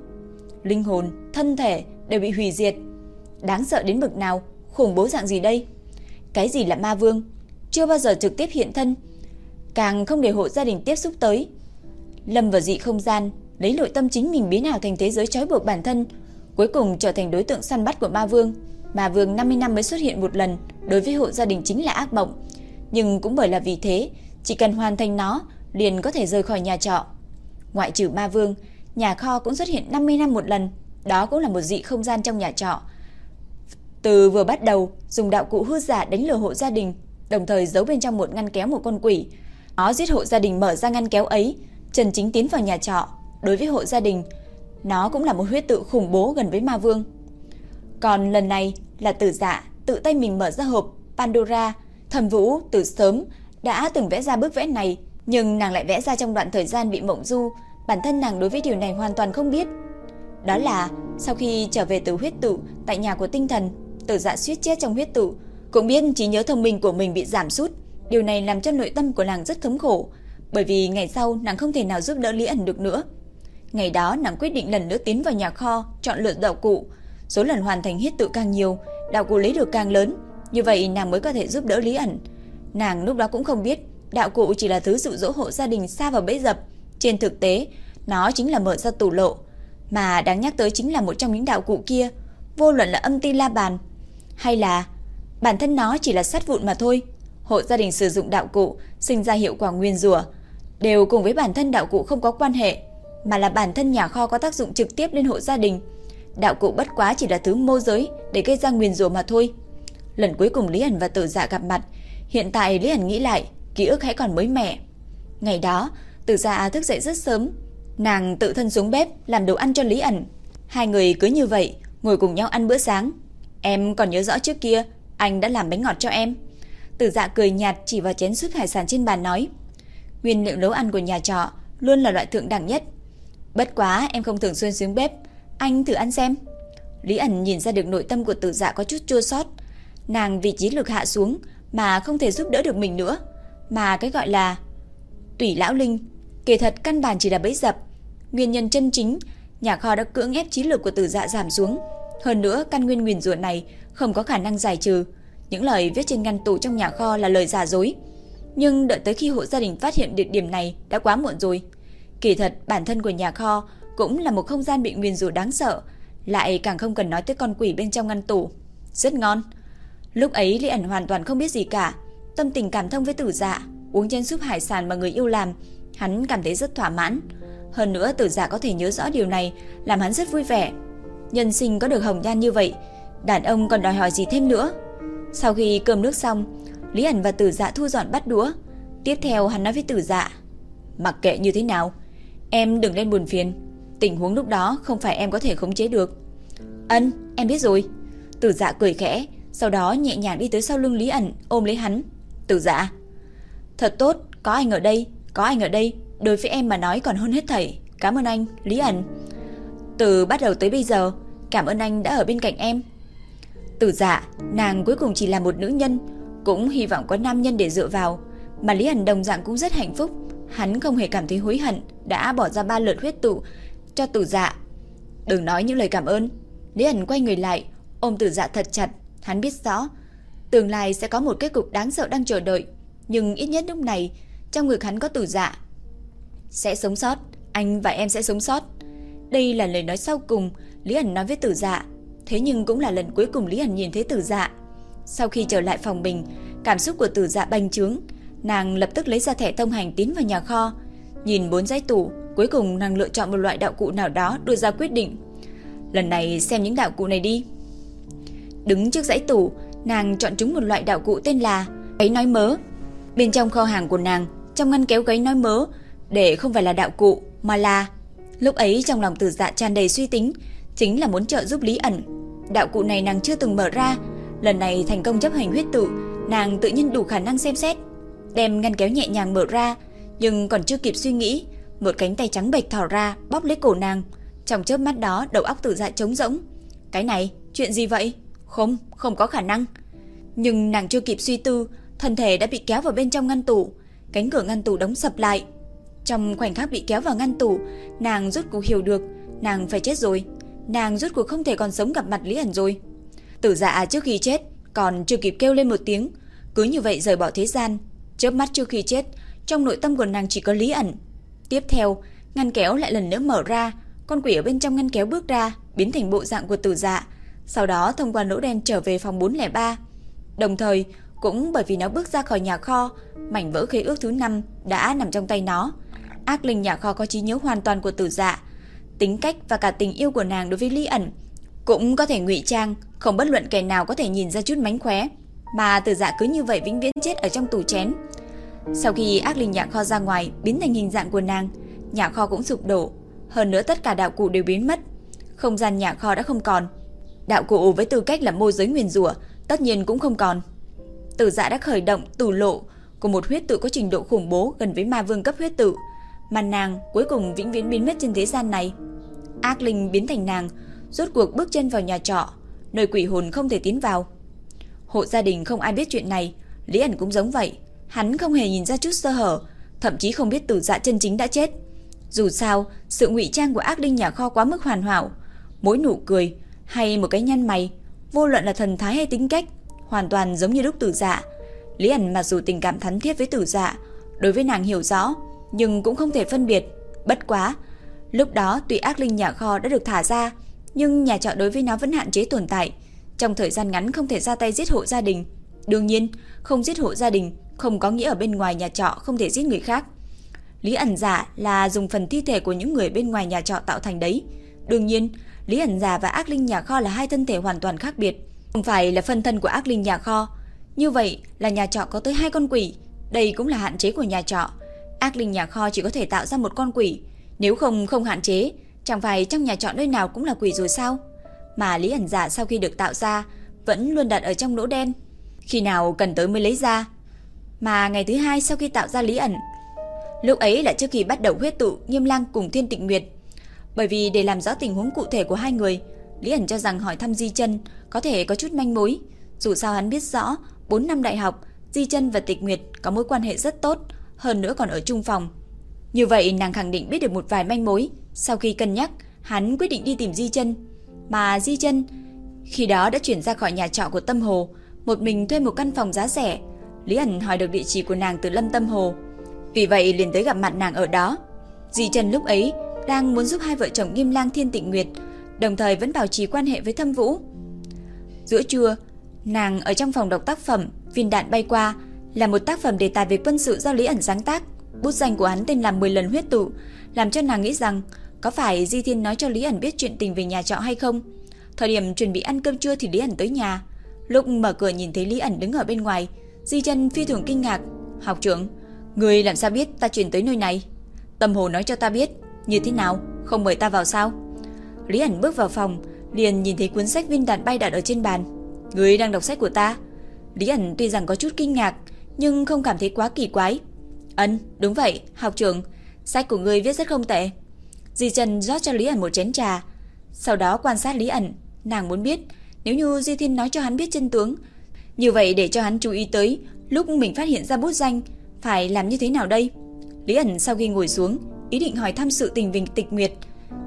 Linh hồn, thân thể đều bị hủy diệt. Đáng sợ đến bực nào, khủng bố dạng gì đây? Cái gì là ma vương? Chưa bao giờ trực tiếp hiện thân, càng không để hộ gia đình tiếp xúc tới. Lâm vào dị không gian, lấy nội tâm chính mình biến ảo thành thế giới trói buộc bản thân, cuối cùng trở thành đối tượng săn bắt của ma vương. Ma vương 50 năm mới xuất hiện một lần, đối với hộ gia đình chính là ác mộng. Nhưng cũng bởi là vì thế, chỉ cần hoàn thành nó, liền có thể rời khỏi nhà trọ. Ngoại trừ ma vương, nhà kho cũng xuất hiện 50 năm một lần, đó cũng là một dị không gian trong nhà trọ. Từ vừa bắt đầu, dùng đạo cụ hư giả đánh lừa hộ gia đình, đồng thời giấu bên trong một ngăn kéo một con quỷ. Nó giết hộ gia đình mở ra ngăn kéo ấy, Trần Chính tiến vào nhà trọ. Đối với hộ gia đình, nó cũng là một huyết tự khủng bố gần với ma vương. Còn lần này là tử dạ, tự tay mình mở ra hộp Pandora. thầm Vũ từ sớm đã từng vẽ ra bức vẽ này, nhưng nàng lại vẽ ra trong đoạn thời gian bị mộng du, bản thân nàng đối với điều này hoàn toàn không biết. Đó là sau khi trở về từ huyết tụ tại nhà của tinh thần, tử dạ suýt chết trong huyết tụ, cũng biết trí nhớ thông minh của mình bị giảm sút. Điều này làm cho nội tâm của nàng rất thống khổ, bởi vì ngày sau nàng không thể nào giúp đỡ Lý ẩn được nữa. Ngày đó nàng quyết định lần nữa tiến vào nhà kho, chọn lựa đạo cụ. Số lần hoàn thành huyết tụ càng nhiều, đạo cụ lấy được càng lớn, như vậy nàng mới có thể giúp đỡ Lý ẩn. Nàng lúc đó cũng không biết, đạo cụ chỉ là thứ dụ dỗ hộ gia đình xa vào bẫy dập. Trên thực tế, nó chính là mở ra tủ lộ. Mà đáng nhắc tới chính là một trong những đạo cụ kia, vô luận là âm ti la bàn, hay là bản thân nó chỉ là sắt vụn mà thôi. Hộ gia đình sử dụng đạo cụ sinh ra hiệu quả nguyên rủa đều cùng với bản thân đạo cụ không có quan hệ. mà là bản thân nhà kho có tác dụng trực tiếp lên hộ gia đình. Đạo cụ bất quá chỉ là thứ mô giới để gây ra nguyên rủa mà thôi. Lần cuối cùng Lý ẩn và Tử Dạ gặp mặt, hiện tại Lý ẩn nghĩ lại, ký ức hãy còn mới mẻ. Ngày đó, từ Dạ thức dậy rất sớm, nàng tự thân xuống bếp làm đồ ăn cho Lý ẩn. Hai người cứ như vậy, ngồi cùng nhau ăn bữa sáng. Em còn nhớ rõ trước kia, anh đã làm bánh ngọt cho em. Từ Dạ cười nhạt chỉ vào chén súp hải sản trên bàn nói, nguyên liệu nấu ăn của nhà trọ luôn là loại thượng đẳng nhất. Bất quá em không thường xuyên xuống bếp, anh thử ăn xem. Lý ẩn nhìn ra được nội tâm của Tử Dạ có chút chua xót, nàng vì trí lực hạ xuống mà không thể giúp đỡ được mình nữa, mà cái gọi là tùy lão linh, kỳ thật căn bản chỉ là bẫy dập. Nguyên nhân chân chính, nhà kho đã cưỡng ép trí lực của Tử Dạ giảm xuống, hơn nữa căn nguyên nguyền rủa này không có khả năng giải trừ. Những lời viết trên ngăn tủ trong nhà kho là lời giả dối. Nhưng đợi tới khi hộ gia đình phát hiện địa điểm này đã quá muộn rồi. Kỳ thật bản thân của nhà kho cũng là một không gian bị nguyền rủa đáng sợ, lại càng không cần nói tới con quỷ bên trong ngăn tủ. Rất ngon. Lúc ấy Lý ẩn hoàn toàn không biết gì cả, tâm tình cảm thông với tử dạ, uống chén súp hải sản mà người yêu làm, hắn cảm thấy rất thỏa mãn. Hơn nữa tử dạ có thể nhớ rõ điều này, làm hắn rất vui vẻ. Nhân sinh có được hồng nhan như vậy, đàn ông còn đòi hỏi gì thêm nữa. Sau khi cơm nước xong, Lý ẩn và tử dạ thu dọn bắt đũa. Tiếp theo hắn nói với tử dạ, mặc kệ như thế nào, em đừng lên buồn phiền. Tình huống lúc đó không phải em có thể khống chế được. Ân, em biết rồi. Tử dạ cười khẽ, sau đó nhẹ nhàng đi tới sau lưng Lý ẩn, ôm lấy hắn. Tử dạ. Thật tốt, có anh ở đây, có anh ở đây, đối với em mà nói còn hơn hết thảy. Cảm ơn anh, Lý ẩn. Từ bắt đầu tới bây giờ, cảm ơn anh đã ở bên cạnh em. Tử dạ, nàng cuối cùng chỉ là một nữ nhân, cũng hy vọng có nam nhân để dựa vào. Mà Lý ẩn đồng dạng cũng rất hạnh phúc. Hắn không hề cảm thấy hối hận, đã bỏ ra ba lượt huyết tụ cho tử dạ. Đừng nói những lời cảm ơn. Lý ẩn quay người lại, ôm tử dạ thật chặt, Hắn biết rõ, tương lai sẽ có một kết cục đáng sợ đang chờ đợi, nhưng ít nhất lúc này, trong ngực hắn có tử dạ. Sẽ sống sót, anh và em sẽ sống sót. Đây là lời nói sau cùng Lý Ảnh nói với tử dạ, thế nhưng cũng là lần cuối cùng Lý Ảnh nhìn thấy tử dạ. Sau khi trở lại phòng mình, cảm xúc của tử dạ bành trướng, nàng lập tức lấy ra thẻ thông hành tín vào nhà kho, nhìn bốn dãy tủ, cuối cùng nàng lựa chọn một loại đạo cụ nào đó đưa ra quyết định. Lần này xem những đạo cụ này đi. Đứng trước dãy tủ, nàng chọn chúng một loại đạo cụ tên là ấy nói mớ. Bên trong kho hàng của nàng, trong ngăn kéo gáy nói mớ, để không phải là đạo cụ mà là lúc ấy trong lòng Tử Dạ tràn đầy suy tính, chính là muốn trợ giúp Lý ẩn. Đạo cụ này nàng chưa từng mở ra, lần này thành công chấp hành huyết tự, nàng tự nhiên đủ khả năng xem xét, đem ngăn kéo nhẹ nhàng mở ra, nhưng còn chưa kịp suy nghĩ, một cánh tay trắng bệch thò ra, bóp lấy cổ nàng. Trong chớp mắt đó, đầu óc Tử Dạ trống rỗng. Cái này, chuyện gì vậy? Không, không có khả năng. Nhưng nàng chưa kịp suy tư, thân thể đã bị kéo vào bên trong ngăn tủ, cánh cửa ngăn tủ đóng sập lại. Trong khoảnh khắc bị kéo vào ngăn tủ, nàng rốt cuộc hiểu được, nàng phải chết rồi. Nàng rốt cuộc không thể còn sống gặp mặt Lý ẩn rồi. Tử dạ trước khi chết, còn chưa kịp kêu lên một tiếng, cứ như vậy rời bỏ thế gian. Chớp mắt trước khi chết, trong nội tâm của nàng chỉ có Lý ẩn. Tiếp theo, ngăn kéo lại lần nữa mở ra, con quỷ ở bên trong ngăn kéo bước ra, biến thành bộ dạng của tử dạ, sau đó thông qua lỗ đen trở về phòng 403. Đồng thời, cũng bởi vì nó bước ra khỏi nhà kho, mảnh vỡ khế ước thứ 5 đã nằm trong tay nó. Ác linh nhà kho có trí nhớ hoàn toàn của tử dạ, tính cách và cả tình yêu của nàng đối với Lý ẩn cũng có thể ngụy trang, không bất luận kẻ nào có thể nhìn ra chút mánh khóe, mà tử dạ cứ như vậy vĩnh viễn chết ở trong tủ chén. Sau khi ác linh nhà kho ra ngoài biến thành hình dạng của nàng, nhà kho cũng sụp đổ, hơn nữa tất cả đạo cụ đều biến mất. Không gian nhà kho đã không còn, Đạo cụ với tư cách là môi giới nguyền rủa tất nhiên cũng không còn. Tử dạ đã khởi động tủ lộ của một huyết tự có trình độ khủng bố gần với ma vương cấp huyết tự, mà nàng cuối cùng vĩnh viễn biến mất trên thế gian này. Ác linh biến thành nàng, rốt cuộc bước chân vào nhà trọ, nơi quỷ hồn không thể tiến vào. Hộ gia đình không ai biết chuyện này, Lý ẩn cũng giống vậy, hắn không hề nhìn ra chút sơ hở, thậm chí không biết tử dạ chân chính đã chết. Dù sao, sự ngụy trang của ác linh nhà kho quá mức hoàn hảo, mỗi nụ cười, hay một cái nhăn mày, vô luận là thần thái hay tính cách, hoàn toàn giống như lúc tử dạ. Lý ẩn mặc dù tình cảm thắn thiết với tử dạ, đối với nàng hiểu rõ, nhưng cũng không thể phân biệt. Bất quá, lúc đó tùy ác linh nhà kho đã được thả ra, nhưng nhà trọ đối với nó vẫn hạn chế tồn tại. Trong thời gian ngắn không thể ra tay giết hộ gia đình. Đương nhiên, không giết hộ gia đình không có nghĩa ở bên ngoài nhà trọ không thể giết người khác. Lý ẩn giả là dùng phần thi thể của những người bên ngoài nhà trọ tạo thành đấy. Đương nhiên, Lý ẩn giả và ác linh nhà kho là hai thân thể hoàn toàn khác biệt. Không phải là phân thân của ác linh nhà kho. Như vậy là nhà trọ có tới hai con quỷ. Đây cũng là hạn chế của nhà trọ. Ác linh nhà kho chỉ có thể tạo ra một con quỷ. Nếu không không hạn chế, chẳng phải trong nhà trọ nơi nào cũng là quỷ rồi sao? Mà Lý ẩn giả sau khi được tạo ra vẫn luôn đặt ở trong lỗ đen. Khi nào cần tới mới lấy ra. Mà ngày thứ hai sau khi tạo ra Lý ẩn, lúc ấy là trước khi bắt đầu huyết tụ Nghiêm Lang cùng Thiên Tịnh Nguyệt. Bởi vì để làm rõ tình huống cụ thể của hai người, Lý ẩn cho rằng hỏi thăm Di Chân có thể có chút manh mối. Dù sao hắn biết rõ, 4 năm đại học, Di Chân và Tịch Nguyệt có mối quan hệ rất tốt, hơn nữa còn ở chung phòng. Như vậy nàng khẳng định biết được một vài manh mối. Sau khi cân nhắc, hắn quyết định đi tìm Di Chân. Mà Di Chân khi đó đã chuyển ra khỏi nhà trọ của Tâm Hồ, một mình thuê một căn phòng giá rẻ. Lý ẩn hỏi được địa chỉ của nàng từ Lâm Tâm Hồ. Vì vậy liền tới gặp mặt nàng ở đó. Di Trần lúc ấy đang muốn giúp hai vợ chồng Nghiêm Lang Thiên Tịnh Nguyệt, đồng thời vẫn bảo trì quan hệ với Thâm Vũ. Giữa trưa, nàng ở trong phòng đọc tác phẩm Viên đạn bay qua là một tác phẩm đề tài về quân sự do Lý ẩn sáng tác. Bút danh của hắn tên là 10 lần huyết tụ, làm cho nàng nghĩ rằng có phải Di Thiên nói cho Lý ẩn biết chuyện tình về nhà trọ hay không. Thời điểm chuẩn bị ăn cơm trưa thì Lý ẩn tới nhà. Lúc mở cửa nhìn thấy Lý ẩn đứng ở bên ngoài, Di chân phi thường kinh ngạc. Học trưởng, người làm sao biết ta chuyển tới nơi này? Tâm hồ nói cho ta biết. Như thế nào? Không mời ta vào sao? Lý ẩn bước vào phòng, liền nhìn thấy cuốn sách viên đạn bay đạn ở trên bàn. Người đang đọc sách của ta. Lý ẩn tuy rằng có chút kinh ngạc, nhưng không cảm thấy quá kỳ quái. Ấn, đúng vậy, học trưởng, sách của ngươi viết rất không tệ. Di Trần rót cho Lý ẩn một chén trà, sau đó quan sát Lý ẩn, nàng muốn biết nếu như Di Thiên nói cho hắn biết chân tướng, như vậy để cho hắn chú ý tới lúc mình phát hiện ra bút danh, phải làm như thế nào đây? Lý ẩn sau khi ngồi xuống, ý định hỏi thăm sự tình Vinh Tịch Nguyệt,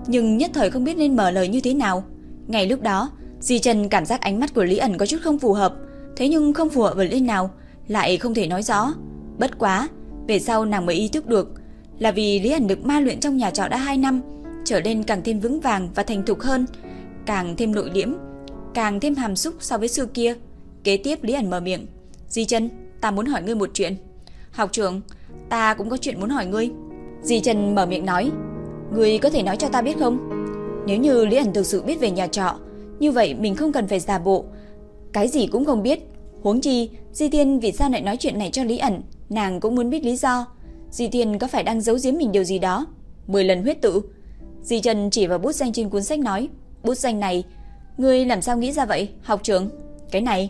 nhưng nhất thời không biết nên mở lời như thế nào. Ngày lúc đó, Di Trần cảm giác ánh mắt của Lý ẩn có chút không phù hợp, thế nhưng không phù hợp với lên nào, lại không thể nói rõ. Bất quá, về sau nàng mới ý thức được, là vì Lý ẩn được ma luyện trong nhà trọ đã 2 năm, trở nên càng thêm vững vàng và thành thục hơn, càng thêm nội liễm, càng thêm hàm xúc so với xưa kia. Kế tiếp Lý ẩn mở miệng, "Di trần ta muốn hỏi ngươi một chuyện." "Học trưởng, ta cũng có chuyện muốn hỏi ngươi." Di trần mở miệng nói, người có thể nói cho ta biết không?" Nếu như Lý ẩn thực sự biết về nhà trọ, như vậy mình không cần phải giả bộ, cái gì cũng không biết. Huống chi, Di Thiên vì sao lại nói chuyện này cho Lý ẩn, nàng cũng muốn biết lý do. Di Thiên có phải đang giấu giếm mình điều gì đó? Mười lần huyết tự. Di Trần chỉ vào bút danh trên cuốn sách nói, bút danh này, ngươi làm sao nghĩ ra vậy, học trưởng? Cái này,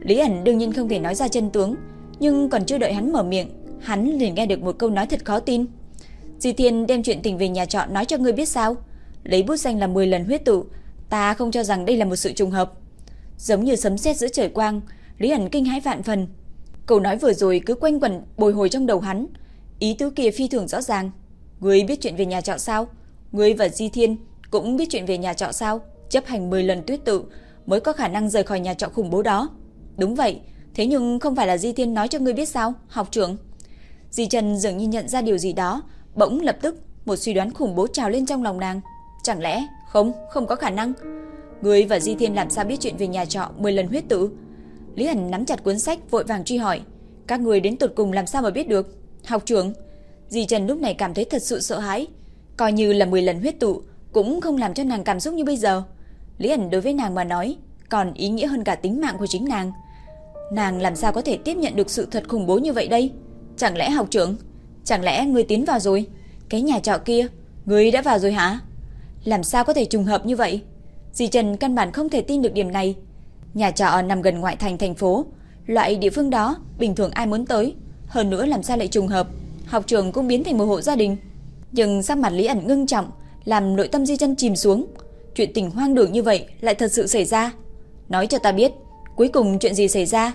Lý ẩn đương nhiên không thể nói ra chân tướng, nhưng còn chưa đợi hắn mở miệng, hắn liền nghe được một câu nói thật khó tin. Di Thiên đem chuyện tình về nhà trọ nói cho ngươi biết sao? Lấy bút danh là 10 lần huyết tụ, ta không cho rằng đây là một sự trùng hợp. Giống như sấm sét giữa trời quang, Lý Ảnh kinh hãi vạn phần. Câu nói vừa rồi cứ quanh quẩn bồi hồi trong đầu hắn, ý tứ kia phi thường rõ ràng. Ngươi biết chuyện về nhà trọ sao? Ngươi và Di Thiên cũng biết chuyện về nhà trọ sao? Chấp hành 10 lần tuyết tự mới có khả năng rời khỏi nhà trọ khủng bố đó. Đúng vậy, thế nhưng không phải là Di Thiên nói cho ngươi biết sao, học trưởng? Di Trần dường như nhận ra điều gì đó, bỗng lập tức một suy đoán khủng bố trào lên trong lòng nàng. Chẳng lẽ, không, không có khả năng. người và Di Thiên làm sao biết chuyện về nhà trọ 10 lần huyết tử? Lý Hẳn nắm chặt cuốn sách vội vàng truy hỏi, các người đến tụt cùng làm sao mà biết được? Học trưởng, Di Trần lúc này cảm thấy thật sự sợ hãi, coi như là 10 lần huyết tụ cũng không làm cho nàng cảm xúc như bây giờ. Lý ẩn đối với nàng mà nói, còn ý nghĩa hơn cả tính mạng của chính nàng. Nàng làm sao có thể tiếp nhận được sự thật khủng bố như vậy đây? Chẳng lẽ học trưởng, chẳng lẽ ngươi tiến vào rồi? Cái nhà trọ kia, ngươi đã vào rồi hả? Làm sao có thể trùng hợp như vậy? Di Trần căn bản không thể tin được điểm này. Nhà trọ nằm gần ngoại thành thành phố, loại địa phương đó bình thường ai muốn tới, hơn nữa làm sao lại trùng hợp? Học trường cũng biến thành một hộ gia đình. Nhưng sắc mặt Lý ẩn ngưng trọng, làm nội tâm Di Chân chìm xuống. Chuyện tình hoang đường như vậy lại thật sự xảy ra. Nói cho ta biết, cuối cùng chuyện gì xảy ra?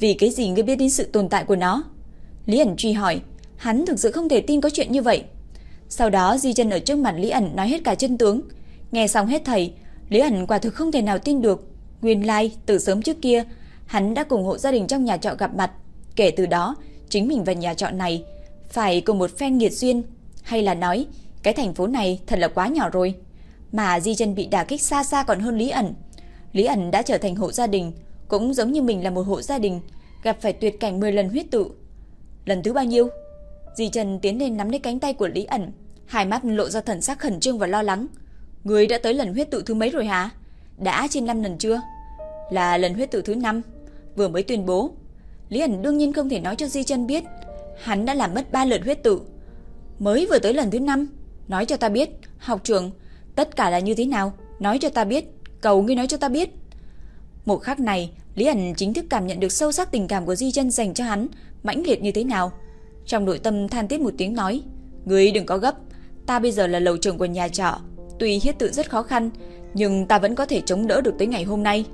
Vì cái gì ngươi biết đến sự tồn tại của nó? Lý ẩn truy hỏi, hắn thực sự không thể tin có chuyện như vậy. Sau đó Di Chân ở trước mặt Lý ẩn nói hết cả chân tướng. Nghe xong hết thầy, Lý ẩn quả thực không thể nào tin được. Nguyên lai, từ sớm trước kia, hắn đã cùng hộ gia đình trong nhà trọ gặp mặt. Kể từ đó, chính mình và nhà trọ này phải cùng một phen nghiệt duyên, hay là nói cái thành phố này thật là quá nhỏ rồi. Mà Di Chân bị đả kích xa xa còn hơn Lý ẩn. Lý ẩn đã trở thành hộ gia đình, cũng giống như mình là một hộ gia đình, gặp phải tuyệt cảnh 10 lần huyết tự. Lần thứ bao nhiêu? Di Trần tiến lên nắm lấy cánh tay của Lý ẩn, hai mắt lộ ra thần sắc khẩn trương và lo lắng. Người đã tới lần huyết tự thứ mấy rồi hả? Đã trên 5 lần chưa? Là lần huyết tự thứ 5, vừa mới tuyên bố. Lý ẩn đương nhiên không thể nói cho Di Trần biết, hắn đã làm mất 3 lần huyết tự. Mới vừa tới lần thứ 5, nói cho ta biết, học trưởng, tất cả là như thế nào? Nói cho ta biết, cầu ngươi nói cho ta biết. Một khắc này, Lý ẩn chính thức cảm nhận được sâu sắc tình cảm của Di Chân dành cho hắn, mãnh liệt như thế nào. Trong nội tâm than tiếc một tiếng nói, ngươi đừng có gấp, ta bây giờ là lầu trưởng của nhà trọ, tuy hiết tự rất khó khăn, nhưng ta vẫn có thể chống đỡ được tới ngày hôm nay.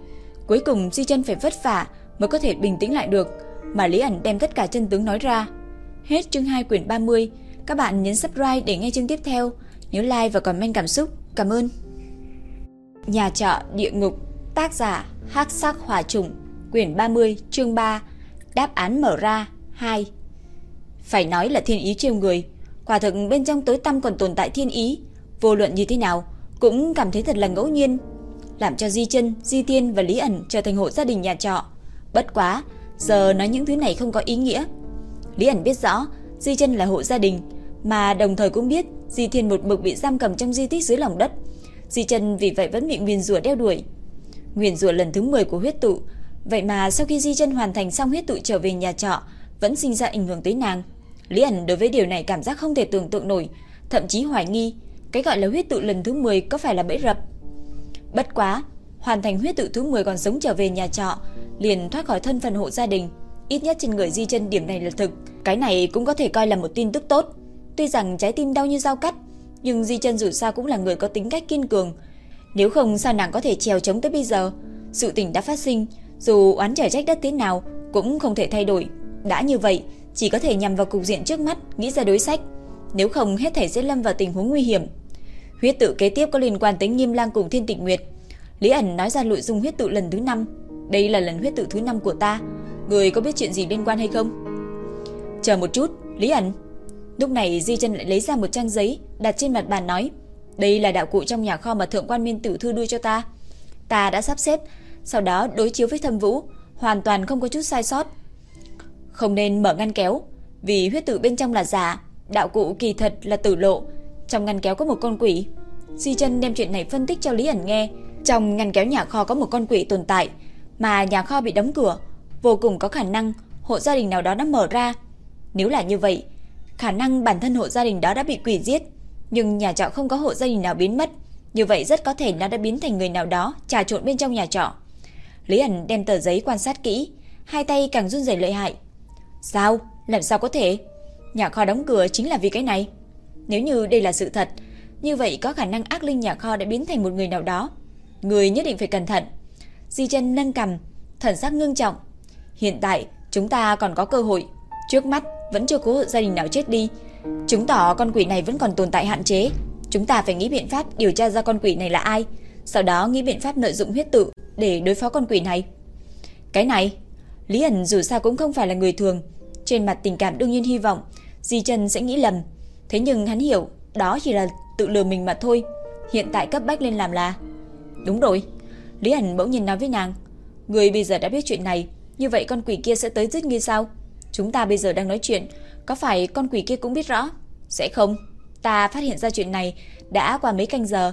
Cuối cùng Di Chân phải vất vả mới có thể bình tĩnh lại được, mà Lý ẩn đem tất cả chân tướng nói ra. Hết chương 2 quyển 30, các bạn nhấn subscribe để nghe chương tiếp theo, nhớ like và comment cảm xúc. Cảm ơn. Nhà trọ địa ngục, tác giả Hắc Sắc Hỏa Trùng, quyển 30, chương 3, đáp án mở ra 2. Phải nói là thiên ý trêu người, quả thực bên trong tối tâm còn tồn tại thiên ý, vô luận như thế nào cũng cảm thấy thật là ngẫu nhiên, làm cho Di Chân, Di Tiên và Lý ẩn trở thành hộ gia đình nhà trọ. Bất quá, giờ nói những thứ này không có ý nghĩa. Lý ẩn biết rõ, Di Chân là hộ gia đình, mà đồng thời cũng biết Di Thiên một mực bị giam cầm trong di tích dưới lòng đất. Di Chân vì vậy vẫn bị nguyền rủa đeo đuổi. Nguyền rủa lần thứ 10 của huyết tụ, vậy mà sau khi Di Chân hoàn thành xong huyết tụ trở về nhà trọ, vẫn sinh ra ảnh hưởng tới nàng. Lý ẩn đối với điều này cảm giác không thể tưởng tượng nổi, thậm chí hoài nghi cái gọi là huyết tụ lần thứ 10 có phải là bẫy rập. Bất quá, hoàn thành huyết tự thứ 10 còn sống trở về nhà trọ, liền thoát khỏi thân phận hộ gia đình, ít nhất trên người Di Chân điểm này là thực, cái này cũng có thể coi là một tin tức tốt. Tuy rằng trái tim đau như dao cắt, nhưng Di Chân dù sao cũng là người có tính cách kiên cường, nếu không sao nàng có thể trèo chống tới bây giờ? Sự tình đã phát sinh, dù oán trời trách đất thế nào cũng không thể thay đổi. Đã như vậy, chỉ có thể nhằm vào cục diện trước mắt, nghĩ ra đối sách. Nếu không hết thảy sẽ lâm vào tình huống nguy hiểm. Huyết tự kế tiếp có liên quan tới Nghiêm Lang cùng Thiên Tịch Nguyệt. Lý ẩn nói ra nội dung huyết tự lần thứ 5. Đây là lần huyết tự thứ 5 của ta. Người có biết chuyện gì liên quan hay không? Chờ một chút, Lý ẩn. Lúc này Di Chân lại lấy ra một trang giấy, đặt trên mặt bàn nói: "Đây là đạo cụ trong nhà kho mà thượng quan Miên Tử thư đưa cho ta. Ta đã sắp xếp, sau đó đối chiếu với Thâm Vũ, hoàn toàn không có chút sai sót. Không nên mở ngăn kéo, vì huyết tử bên trong là giả, đạo cụ kỳ thật là tử lộ, trong ngăn kéo có một con quỷ." Di Chân đem chuyện này phân tích cho Lý ẩn nghe. Trong ngăn kéo nhà kho có một con quỷ tồn tại, mà nhà kho bị đóng cửa, vô cùng có khả năng hộ gia đình nào đó đã mở ra. Nếu là như vậy, khả năng bản thân hộ gia đình đó đã bị quỷ giết, nhưng nhà trọ không có hộ gia đình nào biến mất, như vậy rất có thể nó đã biến thành người nào đó trà trộn bên trong nhà trọ. Lý ẩn đem tờ giấy quan sát kỹ, hai tay càng run rẩy lợi hại. Sao? Làm sao có thể? Nhà kho đóng cửa chính là vì cái này. Nếu như đây là sự thật, như vậy có khả năng ác linh nhà kho đã biến thành một người nào đó. Người nhất định phải cẩn thận. Di chân nâng cầm, thần sắc ngưng trọng. Hiện tại, chúng ta còn có cơ hội. Trước mắt, vẫn chưa có gia đình nào chết đi. Chứng tỏ con quỷ này vẫn còn tồn tại hạn chế. Chúng ta phải nghĩ biện pháp điều tra ra con quỷ này là ai. Sau đó nghĩ biện pháp lợi dụng huyết tự để đối phó con quỷ này. Cái này, Lý ẩn dù sao cũng không phải là người thường. Trên mặt tình cảm đương nhiên hy vọng Di Trần sẽ nghĩ lầm. Thế nhưng hắn hiểu đó chỉ là tự lừa mình mà thôi. Hiện tại cấp bách lên làm là Đúng rồi. Lý ẩn bỗng nhìn nói với nàng, người bây giờ đã biết chuyện này, như vậy con quỷ kia sẽ tới giết ngươi sao? Chúng ta bây giờ đang nói chuyện, có phải con quỷ kia cũng biết rõ? Sẽ không. Ta phát hiện ra chuyện này đã qua mấy canh giờ,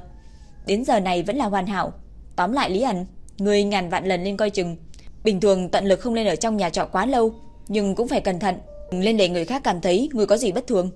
đến giờ này vẫn là hoàn hảo. Tóm lại Lý ẩn, người ngàn vạn lần lên coi chừng. Bình thường tận lực không lên ở trong nhà trọ quá lâu, nhưng cũng phải cẩn thận, lên để người khác cảm thấy người có gì bất thường.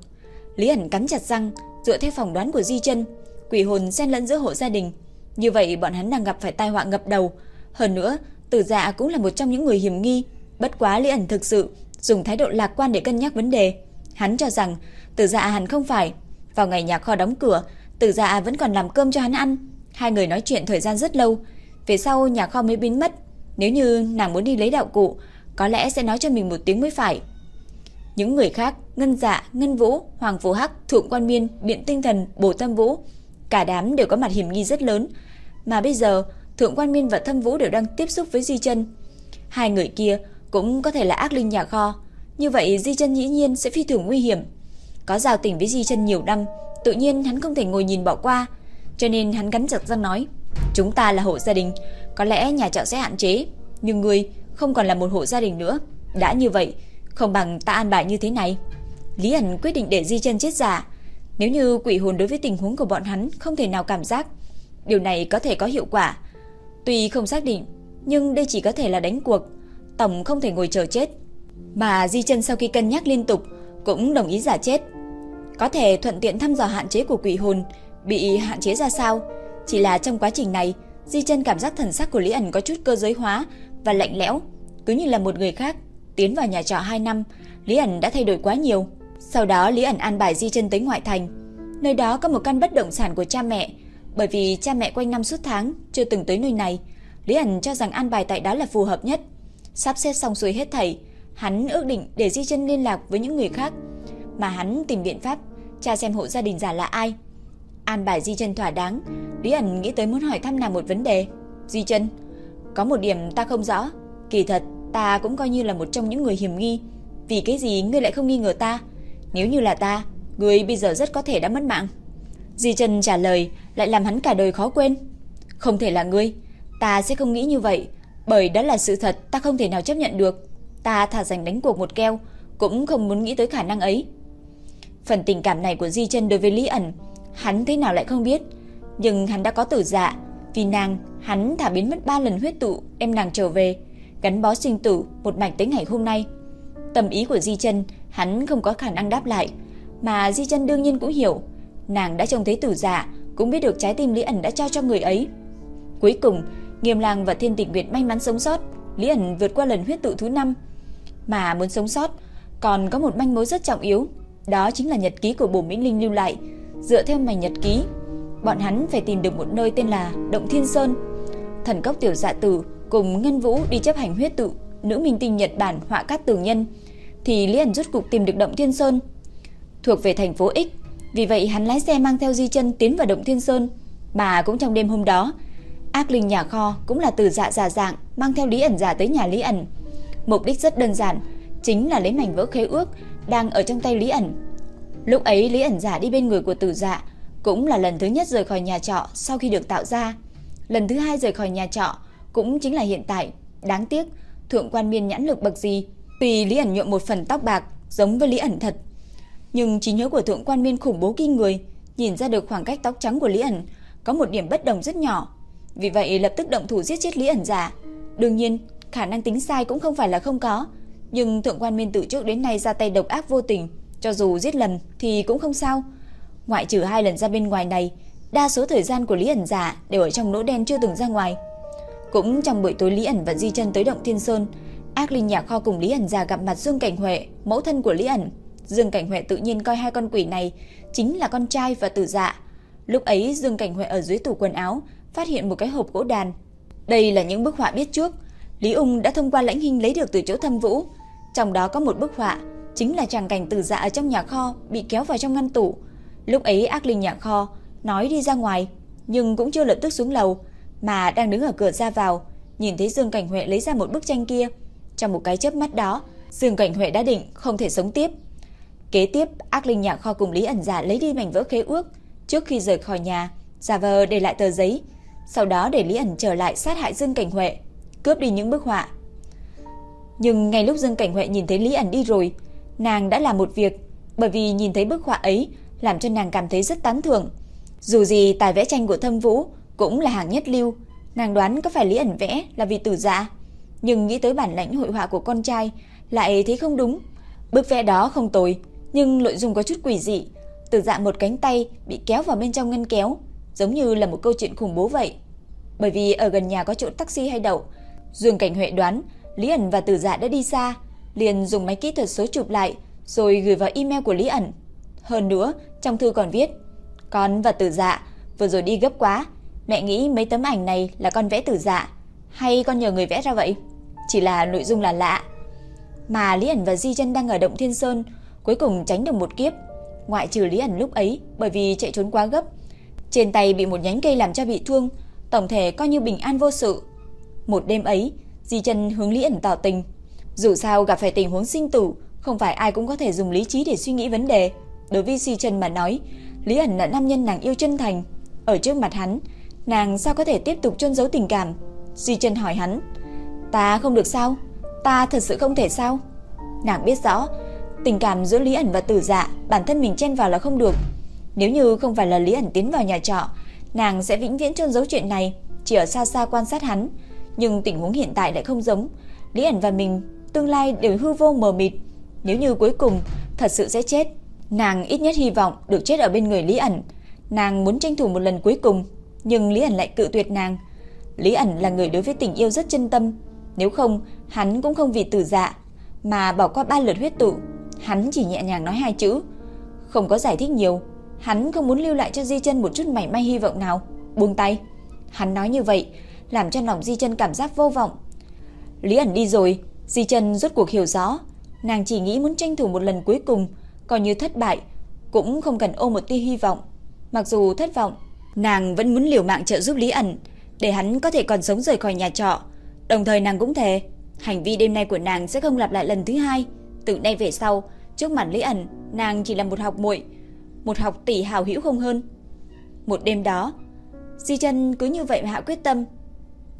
Lý ẩn cắn chặt răng, dựa theo phỏng đoán của Di Chân, quỷ hồn xen lẫn giữa hộ gia đình, như vậy bọn hắn đang gặp phải tai họa ngập đầu. Hơn nữa, Tử Dạ cũng là một trong những người hiểm nghi, bất quá Lý ẩn thực sự dùng thái độ lạc quan để cân nhắc vấn đề. Hắn cho rằng Tử Dạ hẳn không phải. Vào ngày nhà kho đóng cửa, Tử Dạ vẫn còn làm cơm cho hắn ăn. Hai người nói chuyện thời gian rất lâu, về sau nhà kho mới biến mất. Nếu như nàng muốn đi lấy đạo cụ, có lẽ sẽ nói cho mình một tiếng mới phải. Những người khác, Ngân Dạ, Ngân Vũ, Hoàng Phù Hắc, Thượng Quan Miên, Biện Tinh Thần, Bồ Tâm Vũ, cả đám đều có mặt hiểm nghi rất lớn, mà bây giờ Thượng Quan Miên và Thâm Vũ đều đang tiếp xúc với Di Chân. Hai người kia cũng có thể là ác linh nhà kho, như vậy Di Chân dĩ nhiên sẽ phi thường nguy hiểm. Có giao tình với Di Chân nhiều năm, tự nhiên hắn không thể ngồi nhìn bỏ qua, cho nên hắn gắn chặt răng nói: "Chúng ta là hộ gia đình, có lẽ nhà trọ sẽ hạn chế, nhưng ngươi không còn là một hộ gia đình nữa, đã như vậy, không bằng ta an bài như thế này." Lý ẩn quyết định để Di chân chết giả. Nếu như quỷ hồn đối với tình huống của bọn hắn không thể nào cảm giác, điều này có thể có hiệu quả. Tuy không xác định, nhưng đây chỉ có thể là đánh cuộc. Tổng không thể ngồi chờ chết. Mà Di chân sau khi cân nhắc liên tục, cũng đồng ý giả chết. Có thể thuận tiện thăm dò hạn chế của quỷ hồn bị hạn chế ra sao. Chỉ là trong quá trình này, Di chân cảm giác thần sắc của Lý ẩn có chút cơ giới hóa và lạnh lẽo, cứ như là một người khác. Tiến vào nhà trọ 2 năm, Lý ẩn đã thay đổi quá nhiều. Sau đó Lý ẩn an bài Di chân tới ngoại thành. Nơi đó có một căn bất động sản của cha mẹ, bởi vì cha mẹ quanh năm suốt tháng chưa từng tới nơi này, Lý ẩn cho rằng an bài tại đó là phù hợp nhất. Sắp xếp xong xuôi hết thảy, hắn ước định để Di chân liên lạc với những người khác, mà hắn tìm biện pháp tra xem hộ gia đình giả là ai. An bài Di chân thỏa đáng, Lý ẩn nghĩ tới muốn hỏi thăm nàng một vấn đề. Di chân, có một điểm ta không rõ, kỳ thật ta cũng coi như là một trong những người hiểm nghi. Vì cái gì ngươi lại không nghi ngờ ta? Nếu như là ta, ngươi bây giờ rất có thể đã mất mạng. Di chân trả lời lại làm hắn cả đời khó quên. Không thể là ngươi, ta sẽ không nghĩ như vậy, bởi đó là sự thật ta không thể nào chấp nhận được. Ta thà giành đánh cuộc một keo, cũng không muốn nghĩ tới khả năng ấy. Phần tình cảm này của Di chân đối với Lý ẩn, hắn thế nào lại không biết, nhưng hắn đã có tử dạ, vì nàng, hắn thả biến mất ba lần huyết tụ em nàng trở về, gắn bó sinh tử một mạch tới ngày hôm nay. Tâm ý của Di chân, hắn không có khả năng đáp lại, mà Di chân đương nhiên cũng hiểu, nàng đã trông thấy tử dạ, cũng biết được trái tim Lý ẩn đã trao cho người ấy. Cuối cùng, Nghiêm Lang và Thiên Tịch việt may mắn sống sót, Lý ẩn vượt qua lần huyết tụ thứ năm, mà muốn sống sót, còn có một manh mối rất trọng yếu, đó chính là nhật ký của Bổ Mỹ Linh lưu lại. Dựa theo mảnh nhật ký, bọn hắn phải tìm được một nơi tên là Động Thiên Sơn. Thần cốc tiểu dạ tử cùng Ngân Vũ đi chấp hành huyết tự, nữ minh tinh Nhật Bản họa cát tường nhân, thì Lý ẩn rút cục tìm được Động Thiên Sơn, thuộc về thành phố X. Vì vậy hắn lái xe mang theo Di chân tiến vào Động Thiên Sơn, bà cũng trong đêm hôm đó, ác linh nhà kho cũng là từ dạ giả dạng mang theo Lý ẩn giả tới nhà Lý ẩn. Mục đích rất đơn giản, chính là lấy mảnh vỡ khế ước đang ở trong tay Lý ẩn. Lúc ấy Lý ẩn giả đi bên người của Tử Dạ, cũng là lần thứ nhất rời khỏi nhà trọ sau khi được tạo ra. Lần thứ hai rời khỏi nhà trọ cũng chính là hiện tại. Đáng tiếc, thượng quan miên nhãn lực bậc gì, tùy Lý ẩn nhuộm một phần tóc bạc giống với Lý ẩn thật. Nhưng trí nhớ của thượng quan miên khủng bố kinh người, nhìn ra được khoảng cách tóc trắng của Lý ẩn có một điểm bất đồng rất nhỏ. Vì vậy lập tức động thủ giết chết Lý ẩn giả. Đương nhiên, khả năng tính sai cũng không phải là không có, nhưng thượng quan miên từ trước đến nay ra tay độc ác vô tình, cho dù giết lầm thì cũng không sao. Ngoại trừ hai lần ra bên ngoài này, đa số thời gian của Lý ẩn giả đều ở trong lỗ đen chưa từng ra ngoài. Cũng trong buổi tối Lý ẩn và Di chân tới động Thiên Sơn, Ác Linh nhà kho cùng Lý ẩn giả gặp mặt Dương Cảnh Huệ, mẫu thân của Lý ẩn. Dương Cảnh Huệ tự nhiên coi hai con quỷ này chính là con trai và tử dạ. Lúc ấy Dương Cảnh Huệ ở dưới tủ quần áo phát hiện một cái hộp gỗ đàn. Đây là những bức họa biết trước, Lý Ung đã thông qua lãnh hình lấy được từ chỗ Thâm Vũ. Trong đó có một bức họa, chính là tràng cảnh tử dạ ở trong nhà kho bị kéo vào trong ngăn tủ. Lúc ấy ác linh nhà kho nói đi ra ngoài, nhưng cũng chưa lập tức xuống lầu, mà đang đứng ở cửa ra vào, nhìn thấy Dương Cảnh Huệ lấy ra một bức tranh kia. Trong một cái chớp mắt đó, Dương Cảnh Huệ đã định không thể sống tiếp. Kế tiếp, ác linh nhà kho cùng Lý ẩn giả lấy đi mảnh vỡ khế ước trước khi rời khỏi nhà, giả vờ để lại tờ giấy, sau đó để Lý ẩn trở lại sát hại Dương Cảnh Huệ, cướp đi những bức họa. Nhưng ngay lúc Dương Cảnh Huệ nhìn thấy Lý ẩn đi rồi, nàng đã làm một việc, bởi vì nhìn thấy bức họa ấy làm cho nàng cảm thấy rất tán thưởng. Dù gì tài vẽ tranh của Thâm Vũ cũng là hàng nhất lưu, nàng đoán có phải Lý ẩn vẽ là vì tử dạ, nhưng nghĩ tới bản lãnh hội họa của con trai lại thấy không đúng. Bức vẽ đó không tồi, nhưng nội dung có chút quỷ dị, tử dạ một cánh tay bị kéo vào bên trong ngân kéo, giống như là một câu chuyện khủng bố vậy. Bởi vì ở gần nhà có chỗ taxi hay đậu, Dương Cảnh Huệ đoán Lý ẩn và Tử Dạ đã đi xa, liền dùng máy kỹ thuật số chụp lại rồi gửi vào email của Lý ẩn. Hơn nữa, trong thư còn viết: "Con và Tử Dạ vừa rồi đi gấp quá, mẹ nghĩ mấy tấm ảnh này là con vẽ Tử Dạ hay con nhờ người vẽ ra vậy?" Chỉ là nội dung là lạ. Mà Lý ẩn và Di Chân đang ở động Thiên Sơn, cuối cùng tránh được một kiếp. Ngoại trừ Lý ẩn lúc ấy bởi vì chạy trốn quá gấp, trên tay bị một nhánh cây làm cho bị thương, tổng thể coi như bình an vô sự. Một đêm ấy, Di Chân hướng Lý ẩn tỏ tình. Dù sao gặp phải tình huống sinh tử, không phải ai cũng có thể dùng lý trí để suy nghĩ vấn đề. Đối với Si Trần mà nói, Lý ẩn là nam nhân nàng yêu chân thành. Ở trước mặt hắn, nàng sao có thể tiếp tục chôn giấu tình cảm? Si Trần hỏi hắn, ta không được sao? Ta thật sự không thể sao? Nàng biết rõ, Tình cảm giữa Lý ẩn và Tử Dạ, bản thân mình chen vào là không được. Nếu như không phải là Lý ẩn tiến vào nhà trọ, nàng sẽ vĩnh viễn trôn giấu chuyện này, chỉ ở xa xa quan sát hắn. Nhưng tình huống hiện tại lại không giống. Lý ẩn và mình tương lai đều hư vô mờ mịt. Nếu như cuối cùng thật sự sẽ chết, nàng ít nhất hy vọng được chết ở bên người Lý ẩn. Nàng muốn tranh thủ một lần cuối cùng, nhưng Lý ẩn lại cự tuyệt nàng. Lý ẩn là người đối với tình yêu rất chân tâm, nếu không, hắn cũng không vì tử dạ mà bỏ qua ba lượt huyết tụ. Hắn chỉ nhẹ nhàng nói hai chữ, không có giải thích nhiều. Hắn không muốn lưu lại cho Di Chân một chút mảy may hy vọng nào. Buông tay. Hắn nói như vậy, làm cho lòng Di Chân cảm giác vô vọng. Lý ẩn đi rồi, Di Trần rốt cuộc hiểu rõ, nàng chỉ nghĩ muốn tranh thủ một lần cuối cùng, coi như thất bại cũng không cần ôm một tia hy vọng. Mặc dù thất vọng, nàng vẫn muốn liều mạng trợ giúp Lý ẩn để hắn có thể còn sống rời khỏi nhà trọ. Đồng thời nàng cũng thề, hành vi đêm nay của nàng sẽ không lặp lại lần thứ hai. Từ nay về sau, trước mặt Lý ẩn, nàng chỉ là một học muội, một học tỷ hào hữu không hơn. Một đêm đó, Di chân cứ như vậy mà hạ quyết tâm.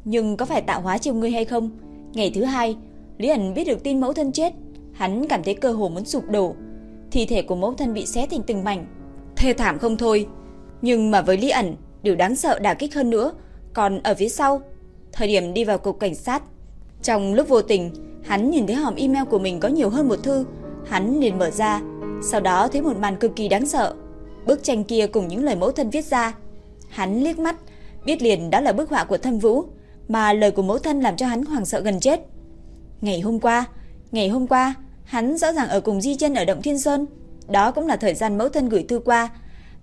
Nhưng có phải tạo hóa chiều ngươi hay không? Ngày thứ hai, Lý ẩn biết được tin mẫu thân chết, hắn cảm thấy cơ hồ muốn sụp đổ. Thi thể của mẫu thân bị xé thành từng mảnh, thê thảm không thôi. Nhưng mà với Lý ẩn, điều đáng sợ đả kích hơn nữa, còn ở phía sau, thời điểm đi vào cục cảnh sát, trong lúc vô tình, hắn nhìn thấy hòm email của mình có nhiều hơn một thư, hắn liền mở ra, sau đó thấy một màn cực kỳ đáng sợ. Bức tranh kia cùng những lời mẫu thân viết ra. Hắn liếc mắt, biết liền đó là bức họa của Thâm Vũ, mà lời của mẫu thân làm cho hắn hoảng sợ gần chết. Ngày hôm qua, ngày hôm qua, hắn rõ ràng ở cùng Di Chân ở động Thiên Sơn, đó cũng là thời gian mẫu thân gửi thư qua,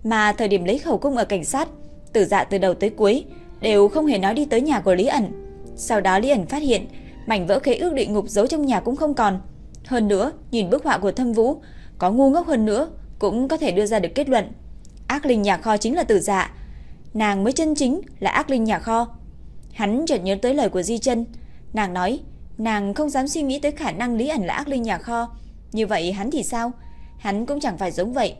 mà thời điểm lấy khẩu cung ở cảnh sát, Tử Dạ từ đầu tới cuối đều không hề nói đi tới nhà của Lý ẩn. Sau đó Lý ẩn phát hiện, mảnh vỡ khế ước địa ngục giấu trong nhà cũng không còn. Hơn nữa, nhìn bức họa của Thâm Vũ, có ngu ngốc hơn nữa cũng có thể đưa ra được kết luận. Ác linh nhà kho chính là Tử Dạ, nàng mới chân chính là ác linh nhà kho. Hắn chợt nhớ tới lời của Di Chân, nàng nói, nàng không dám suy nghĩ tới khả năng Lý ẩn là ác linh nhà kho, như vậy hắn thì sao? Hắn cũng chẳng phải giống vậy.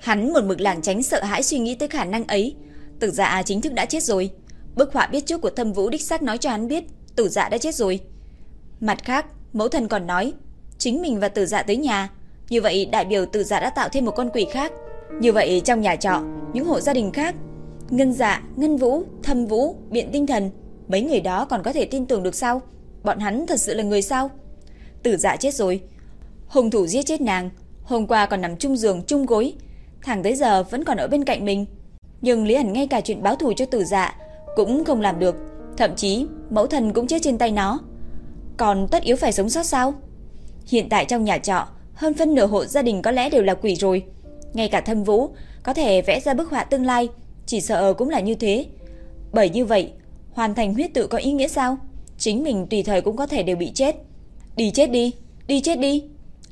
Hắn một mực lảng tránh sợ hãi suy nghĩ tới khả năng ấy. Tử Dạ chính thức đã chết rồi. Bức họa biết trước của Thâm Vũ đích xác nói cho hắn biết Tử Dạ đã chết rồi. Mặt khác, mẫu thần còn nói, chính mình và Tử Dạ tới nhà, như vậy đại biểu Tử Dạ đã tạo thêm một con quỷ khác. Như vậy trong nhà trọ, những hộ gia đình khác, Ngân Dạ, Ngân Vũ, Thâm Vũ, Biện Tinh Thần, mấy người đó còn có thể tin tưởng được sao? Bọn hắn thật sự là người sao? Tử Dạ chết rồi. hùng thủ giết chết nàng, hôm qua còn nằm chung giường chung gối, thẳng tới giờ vẫn còn ở bên cạnh mình. Nhưng Lý ẩn ngay cả chuyện báo thù cho Tử Dạ cũng không làm được, thậm chí mẫu thần cũng chết trên tay nó. Còn tất yếu phải sống sót sao? Hiện tại trong nhà trọ, hơn phân nửa hộ gia đình có lẽ đều là quỷ rồi. Ngay cả Thâm Vũ có thể vẽ ra bức họa tương lai, chỉ sợ cũng là như thế. Bởi như vậy, hoàn thành huyết tự có ý nghĩa sao? Chính mình tùy thời cũng có thể đều bị chết. Đi chết đi, đi chết đi.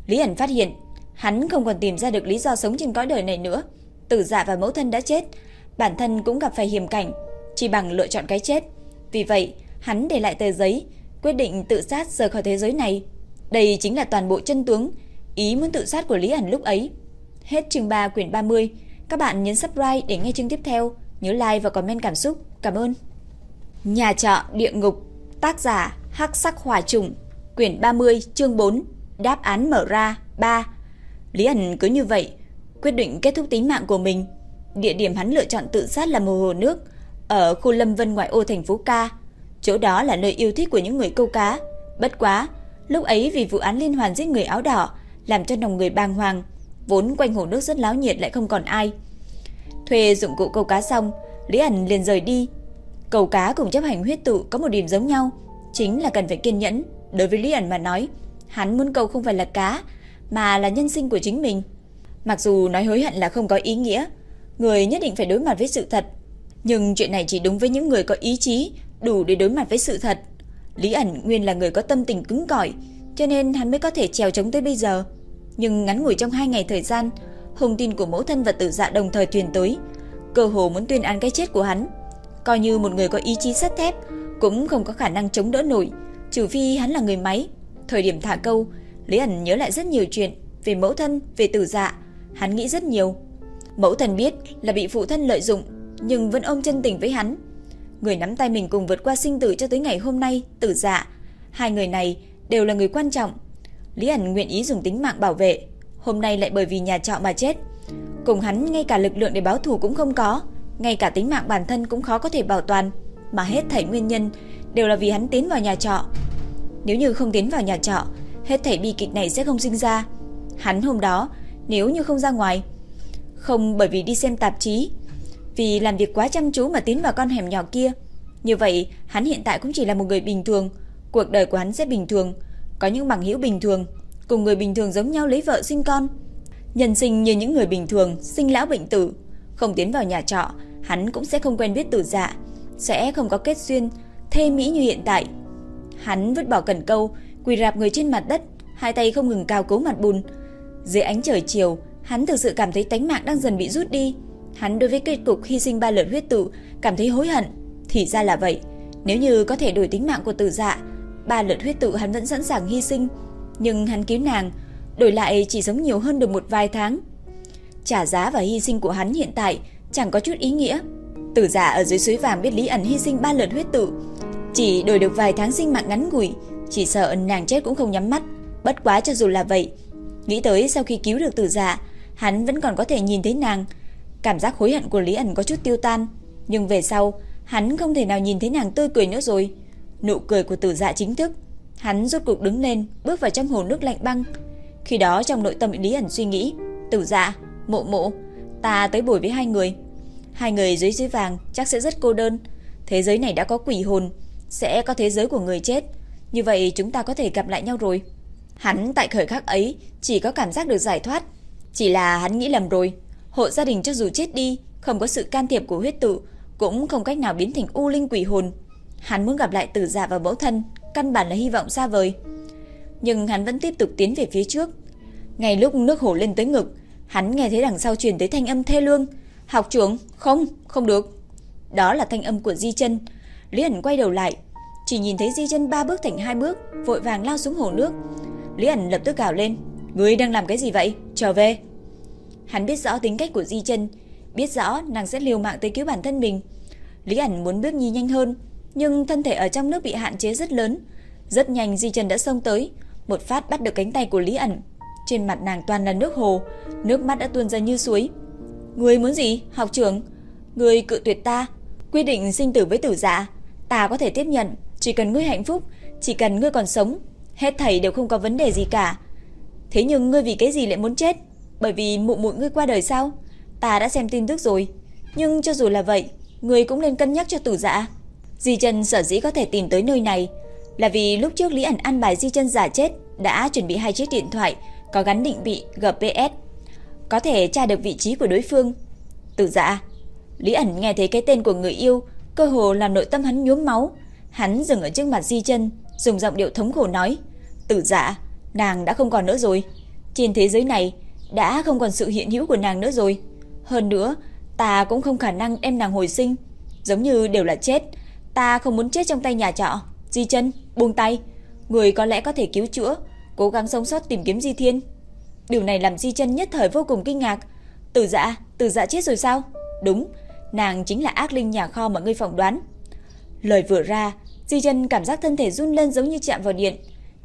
Lý ẩn phát hiện, hắn không còn tìm ra được lý do sống trên cõi đời này nữa. Tử dạ và mẫu thân đã chết, bản thân cũng gặp phải hiểm cảnh, chỉ bằng lựa chọn cái chết. Vì vậy, hắn để lại tờ giấy, quyết định tự sát rời khỏi thế giới này. Đây chính là toàn bộ chân tướng, ý muốn tự sát của Lý ẩn lúc ấy. Hết chương 3 quyển 30. Các bạn nhấn subscribe để nghe chương tiếp theo. Nhớ like và comment cảm xúc. Cảm ơn. Nhà trọ địa ngục Tác giả Hắc sắc hỏa trùng Quyển 30 chương 4 Đáp án mở ra 3 Lý ẩn cứ như vậy Quyết định kết thúc tính mạng của mình Địa điểm hắn lựa chọn tự sát là một hồ nước ở khu Lâm Vân ngoại ô thành phố Ca. Chỗ đó là nơi yêu thích của những người câu cá. Bất quá, lúc ấy vì vụ án liên hoàn giết người áo đỏ làm cho lòng người bàng hoàng, vốn quanh hồ nước rất láo nhiệt lại không còn ai. Thuê dụng cụ câu cá xong, Lý ẩn liền rời đi cầu cá cùng chấp hành huyết tụ có một điểm giống nhau, chính là cần phải kiên nhẫn. Đối với Lý ẩn mà nói, hắn muốn cầu không phải là cá, mà là nhân sinh của chính mình. Mặc dù nói hối hận là không có ý nghĩa, người nhất định phải đối mặt với sự thật, nhưng chuyện này chỉ đúng với những người có ý chí đủ để đối mặt với sự thật. Lý ẩn nguyên là người có tâm tình cứng cỏi, cho nên hắn mới có thể trèo chống tới bây giờ. Nhưng ngắn ngủi trong hai ngày thời gian, hùng tin của mẫu thân và tử dạ đồng thời truyền tới, cơ hồ muốn tuyên án cái chết của hắn. Coi như một người có ý chí sắt thép, cũng không có khả năng chống đỡ nổi, trừ phi hắn là người máy. Thời điểm thả câu, Lý ẩn nhớ lại rất nhiều chuyện về mẫu thân, về tử dạ, hắn nghĩ rất nhiều. Mẫu thân biết là bị phụ thân lợi dụng, nhưng vẫn ôm chân tình với hắn. Người nắm tay mình cùng vượt qua sinh tử cho tới ngày hôm nay, tử dạ. Hai người này đều là người quan trọng. Lý ẩn nguyện ý dùng tính mạng bảo vệ. hôm nay lại bởi vì nhà trọ mà chết. Cùng hắn ngay cả lực lượng để báo thù cũng không có, ngay cả tính mạng bản thân cũng khó có thể bảo toàn, mà hết thảy nguyên nhân đều là vì hắn tiến vào nhà trọ. Nếu như không tiến vào nhà trọ, hết thảy bi kịch này sẽ không sinh ra. Hắn hôm đó, nếu như không ra ngoài, không bởi vì đi xem tạp chí, vì làm việc quá chăm chú mà tiến vào con hẻm nhỏ kia, như vậy hắn hiện tại cũng chỉ là một người bình thường, cuộc đời của hắn sẽ bình thường, có những bằng hữu bình thường, cùng người bình thường giống nhau lấy vợ sinh con. Nhân sinh như những người bình thường, sinh lão bệnh tử, không tiến vào nhà trọ, hắn cũng sẽ không quen biết tử dạ, sẽ không có kết duyên thê mỹ như hiện tại. Hắn vứt bỏ cần câu, quỳ rạp người trên mặt đất, hai tay không ngừng cao cấu mặt bùn. Dưới ánh trời chiều, hắn thực sự cảm thấy tánh mạng đang dần bị rút đi. Hắn đối với kết cục hy sinh ba lượt huyết tự cảm thấy hối hận. Thì ra là vậy, nếu như có thể đổi tính mạng của tử dạ, ba lượt huyết tự hắn vẫn sẵn sàng hy sinh, nhưng hắn cứu nàng, đổi lại chỉ sống nhiều hơn được một vài tháng. Trả giá và hy sinh của hắn hiện tại chẳng có chút ý nghĩa. Tử giả ở dưới suối vàng biết Lý ẩn hy sinh ba lượt huyết tự, chỉ đổi được vài tháng sinh mạng ngắn ngủi, chỉ sợ nàng chết cũng không nhắm mắt. Bất quá cho dù là vậy, nghĩ tới sau khi cứu được tử giả, hắn vẫn còn có thể nhìn thấy nàng. Cảm giác hối hận của Lý ẩn có chút tiêu tan, nhưng về sau, hắn không thể nào nhìn thấy nàng tươi cười nữa rồi. Nụ cười của tử dạ chính thức, hắn rốt cuộc đứng lên, bước vào trong hồ nước lạnh băng. Khi đó trong nội tâm Lý ẩn suy nghĩ, tử dạ, mộ mộ, ta tới buổi với hai người. Hai người dưới dưới vàng chắc sẽ rất cô đơn. Thế giới này đã có quỷ hồn, sẽ có thế giới của người chết. Như vậy chúng ta có thể gặp lại nhau rồi. Hắn tại khởi khắc ấy chỉ có cảm giác được giải thoát. Chỉ là hắn nghĩ lầm rồi. Hộ gia đình cho dù chết đi, không có sự can thiệp của huyết tự, cũng không cách nào biến thành u linh quỷ hồn. Hắn muốn gặp lại tử giả và mẫu thân, căn bản là hy vọng xa vời. Nhưng hắn vẫn tiếp tục tiến về phía trước. Ngay lúc nước hồ lên tới ngực, hắn nghe thấy đằng sau truyền tới thanh âm thê lương. Học trưởng, không, không được. Đó là thanh âm của Di chân Lý ẩn quay đầu lại, chỉ nhìn thấy Di chân ba bước thành hai bước, vội vàng lao xuống hồ nước. Lý ẩn lập tức gào lên, ngươi đang làm cái gì vậy? Trở về. Hắn biết rõ tính cách của Di chân biết rõ nàng sẽ liều mạng tới cứu bản thân mình. Lý ẩn muốn bước nhi nhanh hơn, nhưng thân thể ở trong nước bị hạn chế rất lớn. Rất nhanh Di chân đã xông tới, một phát bắt được cánh tay của Lý ẩn. Trên mặt nàng toàn là nước hồ, nước mắt đã tuôn ra như suối. Ngươi muốn gì, học trưởng? Ngươi cự tuyệt ta, quy định sinh tử với tử dạ. Ta có thể tiếp nhận, chỉ cần ngươi hạnh phúc, chỉ cần ngươi còn sống, hết thảy đều không có vấn đề gì cả. Thế nhưng ngươi vì cái gì lại muốn chết? Bởi vì mụ mụ ngươi qua đời sao? Ta đã xem tin tức rồi, nhưng cho dù là vậy, ngươi cũng nên cân nhắc cho tử dạ. Di chân sở dĩ có thể tìm tới nơi này là vì lúc trước Lý ẩn ăn bài Di chân giả chết đã chuẩn bị hai chiếc điện thoại có gắn định vị GPS, có thể tra được vị trí của đối phương. Tử dạ, Lý ẩn nghe thấy cái tên của người yêu, cơ hồ làm nội tâm hắn nhuốm máu. Hắn dừng ở trước mặt Di chân, dùng giọng điệu thống khổ nói: "Tử dạ, nàng đã không còn nữa rồi. Trên thế giới này đã không còn sự hiện hữu của nàng nữa rồi. Hơn nữa, ta cũng không khả năng đem nàng hồi sinh, giống như đều là chết." Ta không muốn chết trong tay nhà trọ. Di chân, buông tay. Người có lẽ có thể cứu chữa, cố gắng sống sót tìm kiếm Di Thiên. Điều này làm Di chân nhất thời vô cùng kinh ngạc. Tử dạ, tử dạ chết rồi sao? Đúng, nàng chính là ác linh nhà kho mà ngươi phỏng đoán. Lời vừa ra, Di chân cảm giác thân thể run lên giống như chạm vào điện.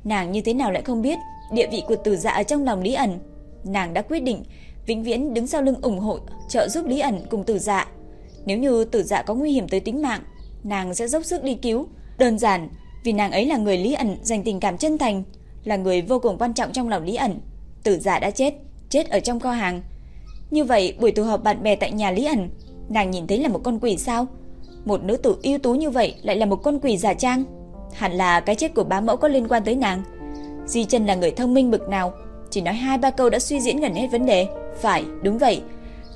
Nàng như thế nào lại không biết địa vị của tử dạ ở trong lòng Lý ẩn. Nàng đã quyết định vĩnh viễn đứng sau lưng ủng hộ trợ giúp Lý ẩn cùng tử dạ. Nếu như tử dạ có nguy hiểm tới tính mạng, nàng sẽ dốc sức đi cứu. Đơn giản, vì nàng ấy là người Lý ẩn dành tình cảm chân thành, là người vô cùng quan trọng trong lòng Lý ẩn. Tử giả đã chết, chết ở trong kho hàng. Như vậy, buổi tụ họp bạn bè tại nhà Lý ẩn, nàng nhìn thấy là một con quỷ sao? Một nữ tử ưu tú như vậy lại là một con quỷ giả trang. Hẳn là cái chết của bá mẫu có liên quan tới nàng. Di chân là người thông minh bực nào, chỉ nói hai ba câu đã suy diễn gần hết vấn đề. Phải, đúng vậy.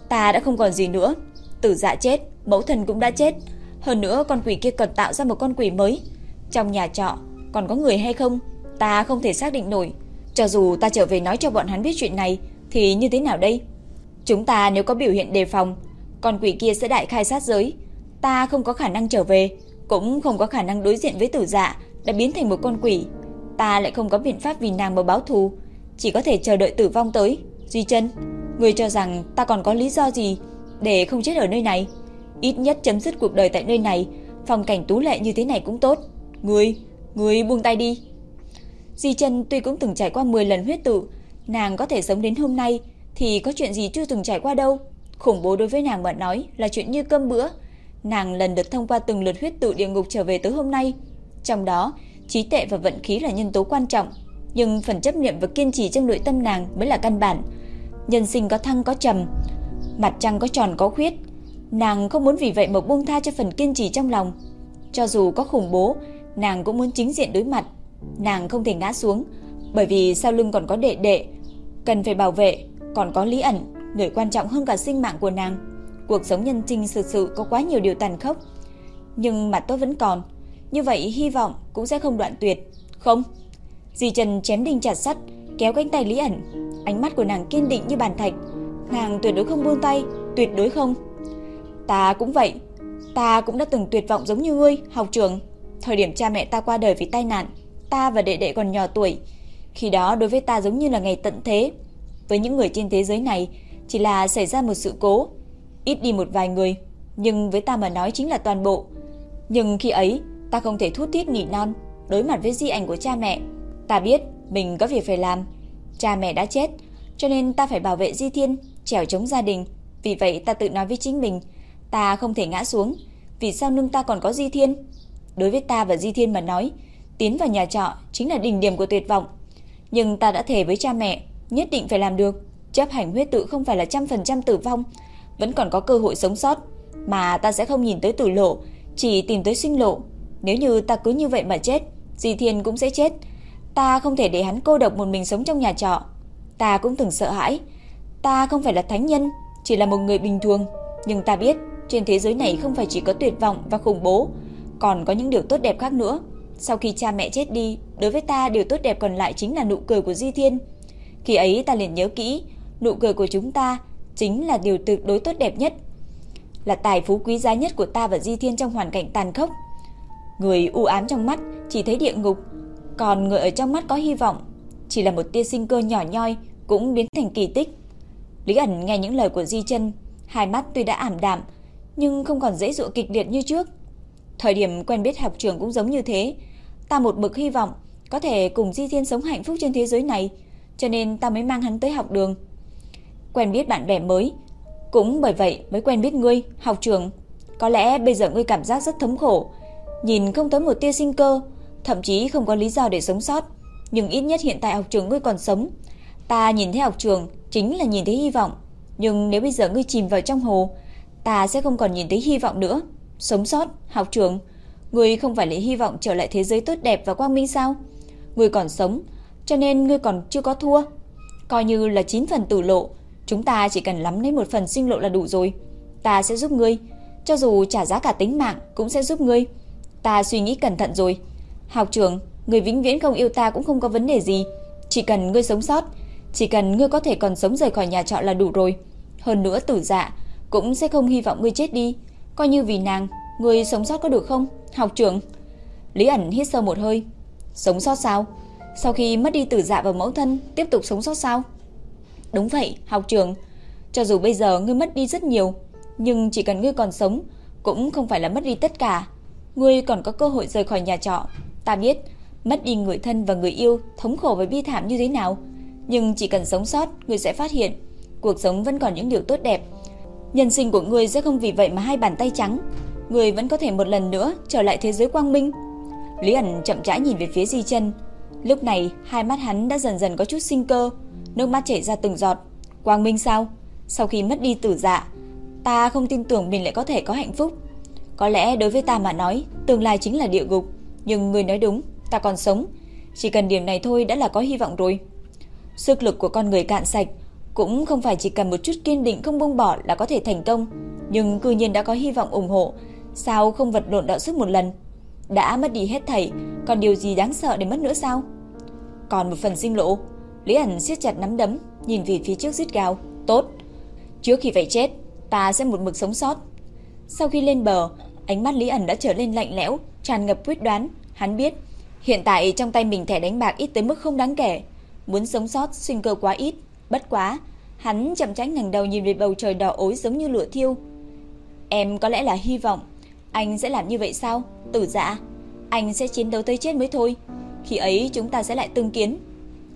Ta đã không còn gì nữa. Tử dạ chết, mẫu thần cũng đã chết. Hơn nữa con quỷ kia còn tạo ra một con quỷ mới. Trong nhà trọ còn có người hay không? Ta không thể xác định nổi. Cho dù ta trở về nói cho bọn hắn biết chuyện này thì như thế nào đây? Chúng ta nếu có biểu hiện đề phòng, con quỷ kia sẽ đại khai sát giới. Ta không có khả năng trở về, cũng không có khả năng đối diện với tử dạ đã biến thành một con quỷ. Ta lại không có biện pháp vì nàng mà báo thù, chỉ có thể chờ đợi tử vong tới. Duy chân, người cho rằng ta còn có lý do gì để không chết ở nơi này? Ít nhất chấm dứt cuộc đời tại nơi này, phòng cảnh tú lệ như thế này cũng tốt. Người, người buông tay đi. Di chân tuy cũng từng trải qua 10 lần huyết tụ Nàng có thể sống đến hôm nay thì có chuyện gì chưa từng trải qua đâu. Khủng bố đối với nàng mà nói là chuyện như cơm bữa. Nàng lần lượt thông qua từng lượt huyết tự địa ngục trở về tới hôm nay. Trong đó, trí tệ và vận khí là nhân tố quan trọng, nhưng phần chấp niệm và kiên trì trong nội tâm nàng mới là căn bản. Nhân sinh có thăng có trầm, mặt trăng có tròn có khuyết, nàng không muốn vì vậy mà buông tha cho phần kiên trì trong lòng. Cho dù có khủng bố, nàng cũng muốn chính diện đối mặt, nàng không thể ngã xuống, bởi vì sau lưng còn có đệ đệ, cần phải bảo vệ, còn có Lý ẩn, người quan trọng hơn cả sinh mạng của nàng. Cuộc sống nhân trinh thực sự có quá nhiều điều tàn khốc, nhưng mặt tốt vẫn còn, như vậy hy vọng cũng sẽ không đoạn tuyệt. Không. Dì Trần chém đinh chặt sắt, kéo cánh tay Lý ẩn, ánh mắt của nàng kiên định như bàn thạch, nàng tuyệt đối không buông tay, tuyệt đối không. Ta cũng vậy, ta cũng đã từng tuyệt vọng giống như ngươi, học trưởng. Thời điểm cha mẹ ta qua đời vì tai nạn, ta và đệ đệ còn nhỏ tuổi, khi đó đối với ta giống như là ngày tận thế. Với những người trên thế giới này, chỉ là xảy ra một sự cố, ít đi một vài người, nhưng với ta mà nói chính là toàn bộ. Nhưng khi ấy, ta không thể thút thít nỉ non, đối mặt với di ảnh của cha mẹ. Ta biết mình có việc phải làm. Cha mẹ đã chết, cho nên ta phải bảo vệ Di Thiên, trèo chống gia đình. Vì vậy ta tự nói với chính mình, ta không thể ngã xuống. Vì sao nương ta còn có Di Thiên? Đối với ta và Di Thiên mà nói, tiến vào nhà trọ chính là đỉnh điểm của tuyệt vọng. Nhưng ta đã thề với cha mẹ, nhất định phải làm được. Chấp hành huyết tự không phải là trăm phần trăm tử vong, vẫn còn có cơ hội sống sót. Mà ta sẽ không nhìn tới tử lộ, chỉ tìm tới sinh lộ. Nếu như ta cứ như vậy mà chết, Di Thiên cũng sẽ chết. Ta không thể để hắn cô độc một mình sống trong nhà trọ. Ta cũng từng sợ hãi. Ta không phải là thánh nhân, chỉ là một người bình thường. Nhưng ta biết, trên thế giới này không phải chỉ có tuyệt vọng và khủng bố, còn có những điều tốt đẹp khác nữa. Sau khi cha mẹ chết đi, đối với ta điều tốt đẹp còn lại chính là nụ cười của Di Thiên. Khi ấy ta liền nhớ kỹ, nụ cười của chúng ta chính là điều tuyệt đối tốt đẹp nhất, là tài phú quý giá nhất của ta và Di Thiên trong hoàn cảnh tàn khốc. Người u ám trong mắt chỉ thấy địa ngục, còn người ở trong mắt có hy vọng, chỉ là một tia sinh cơ nhỏ nhoi cũng biến thành kỳ tích. Lý ẩn nghe những lời của Di Chân, hai mắt tuy đã ảm đạm, nhưng không còn dễ dụ kịch liệt như trước. Thời điểm quen biết học trường cũng giống như thế, ta một mực hy vọng có thể cùng Di Thiên sống hạnh phúc trên thế giới này, cho nên ta mới mang hắn tới học đường. Quen biết bạn bè mới, cũng bởi vậy mới quen biết ngươi, học trường. Có lẽ bây giờ ngươi cảm giác rất thống khổ, nhìn không tới một tia sinh cơ, thậm chí không có lý do để sống sót. Nhưng ít nhất hiện tại học trường ngươi còn sống. Ta nhìn thấy học trường chính là nhìn thấy hy vọng. Nhưng nếu bây giờ ngươi chìm vào trong hồ, ta sẽ không còn nhìn thấy hy vọng nữa. Sống sót, học trường, ngươi không phải lại hy vọng trở lại thế giới tốt đẹp và quang minh sao? Ngươi còn sống, cho nên ngươi còn chưa có thua. Coi như là 9 phần tử lộ, chúng ta chỉ cần lắm lấy một phần sinh lộ là đủ rồi. Ta sẽ giúp ngươi, cho dù trả giá cả tính mạng cũng sẽ giúp ngươi. Ta suy nghĩ cẩn thận rồi. Học trưởng, người vĩnh viễn không yêu ta cũng không có vấn đề gì. Chỉ cần ngươi sống sót, chỉ cần ngươi có thể còn sống rời khỏi nhà trọ là đủ rồi. Hơn nữa tử dạ cũng sẽ không hy vọng ngươi chết đi. Coi như vì nàng, người sống sót có được không? Học trưởng. Lý ẩn hít sâu một hơi. Sống sót sao? Sau khi mất đi tử dạ và mẫu thân, tiếp tục sống sót sao? Đúng vậy, học trưởng. Cho dù bây giờ ngươi mất đi rất nhiều, nhưng chỉ cần ngươi còn sống, cũng không phải là mất đi tất cả. Ngươi còn có cơ hội rời khỏi nhà trọ. Ta biết, mất đi người thân và người yêu, thống khổ và bi thảm như thế nào. Nhưng chỉ cần sống sót, ngươi sẽ phát hiện, cuộc sống vẫn còn những điều tốt đẹp. Nhân sinh của ngươi sẽ không vì vậy mà hai bàn tay trắng người vẫn có thể một lần nữa trở lại thế giới quang minh. Lý ẩn chậm rãi nhìn về phía Di chân Lúc này, hai mắt hắn đã dần dần có chút sinh cơ, nước mắt chảy ra từng giọt. Quang minh sao? Sau khi mất đi tử dạ, ta không tin tưởng mình lại có thể có hạnh phúc. Có lẽ đối với ta mà nói, tương lai chính là địa ngục, nhưng người nói đúng, ta còn sống, chỉ cần điểm này thôi đã là có hy vọng rồi. Sức lực của con người cạn sạch, cũng không phải chỉ cần một chút kiên định không buông bỏ là có thể thành công, nhưng cư nhiên đã có hy vọng ủng hộ, sao không vật lộn đạo sức một lần? Đã mất đi hết thảy, còn điều gì đáng sợ để mất nữa sao? Còn một phần sinh lộ, Lý ẩn siết chặt nắm đấm, nhìn về phía trước rít gào, "Tốt, trước khi phải chết, ta sẽ một mực sống sót." Sau khi lên bờ, ánh mắt Lý ẩn đã trở lên lạnh lẽo, tràn ngập quyết đoán, hắn biết, hiện tại trong tay mình thẻ đánh bạc ít tới mức không đáng kể, muốn sống sót sinh cơ quá ít, bất quá, hắn chậm rãi ngẩng đầu nhìn về bầu trời đỏ ối giống như lửa thiêu. Em có lẽ là hy vọng anh sẽ làm như vậy sao? Tử Dạ, anh sẽ chiến đấu tới chết mới thôi. Khi ấy chúng ta sẽ lại tương kiến.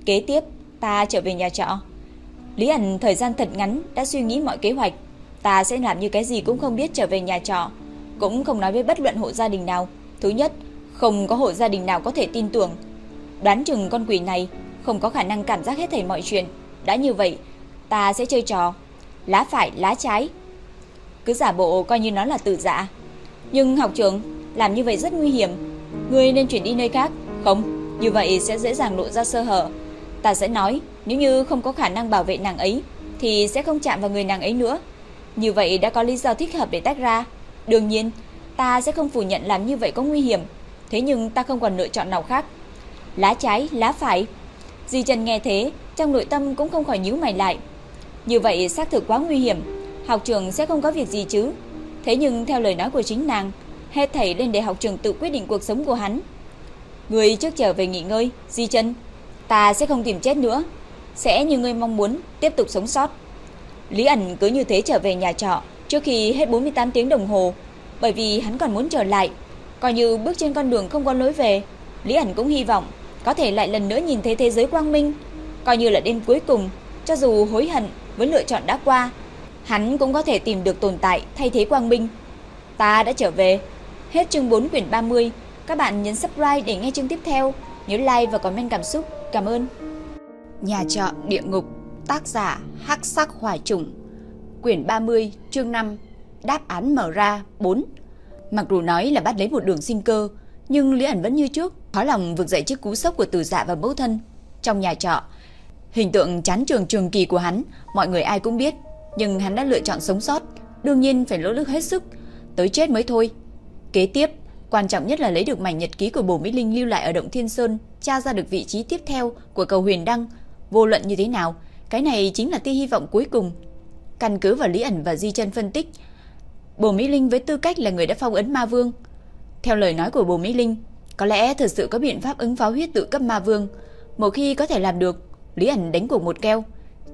Kế tiếp, ta trở về nhà trọ. Lý ẩn thời gian thật ngắn đã suy nghĩ mọi kế hoạch. Ta sẽ làm như cái gì cũng không biết trở về nhà trọ. Cũng không nói với bất luận hộ gia đình nào. Thứ nhất, không có hộ gia đình nào có thể tin tưởng. Đoán chừng con quỷ này không có khả năng cảm giác hết thảy mọi chuyện. Đã như vậy, ta sẽ chơi trò lá phải lá trái. Cứ giả bộ coi như nó là tử dạ. Nhưng học trưởng, làm như vậy rất nguy hiểm. Ngươi nên chuyển đi nơi khác. Không, như vậy sẽ dễ dàng lộ ra sơ hở. Ta sẽ nói, nếu như không có khả năng bảo vệ nàng ấy, thì sẽ không chạm vào người nàng ấy nữa. Như vậy đã có lý do thích hợp để tách ra. Đương nhiên, ta sẽ không phủ nhận làm như vậy có nguy hiểm. Thế nhưng ta không còn lựa chọn nào khác. Lá trái, lá phải. Di Trần nghe thế, trong nội tâm cũng không khỏi nhíu mày lại. Như vậy xác thực quá nguy hiểm, học trường sẽ không có việc gì chứ. Thế nhưng theo lời nói của chính nàng, hết thảy lên để học trường tự quyết định cuộc sống của hắn. Người trước trở về nghỉ ngơi, Di chân, ta sẽ không tìm chết nữa, sẽ như ngươi mong muốn tiếp tục sống sót. Lý ẩn cứ như thế trở về nhà trọ trước khi hết 48 tiếng đồng hồ, bởi vì hắn còn muốn trở lại, coi như bước trên con đường không có lối về, Lý ẩn cũng hy vọng có thể lại lần nữa nhìn thấy thế giới quang minh, coi như là đêm cuối cùng, cho dù hối hận với lựa chọn đã qua, hắn cũng có thể tìm được tồn tại thay thế quang minh. Ta đã trở về. Hết chương 4 quyển 30, các bạn nhấn subscribe để nghe chương tiếp theo, nhớ like và comment cảm xúc. Cảm ơn. Nhà trọ địa ngục, tác giả Hắc Sắc Hỏa Trùng, quyển 30, chương 5, đáp án mở ra 4. Mặc dù nói là bắt lấy một đường sinh cơ, nhưng Lý ẩn vẫn như trước, khó lòng vực dậy chiếc cú sốc của Từ Dạ và mẫu thân. Trong nhà trọ, hình tượng chán trường trường kỳ của hắn, mọi người ai cũng biết, nhưng hắn đã lựa chọn sống sót, đương nhiên phải nỗ lực hết sức, tới chết mới thôi. Kế tiếp, quan trọng nhất là lấy được mảnh nhật ký của Bồ Mỹ Linh lưu lại ở động Thiên Sơn, tra ra được vị trí tiếp theo của cầu Huyền Đăng, vô luận như thế nào, cái này chính là tia hy vọng cuối cùng. Căn cứ vào Lý ẩn và Di Chân phân tích, Bồ Mỹ Linh với tư cách là người đã phong ấn Ma Vương, theo lời nói của Bồ Mỹ Linh, có lẽ thật sự có biện pháp ứng phó huyết tự cấp Ma Vương, một khi có thể làm được, Lý ẩn đánh cuộc một keo,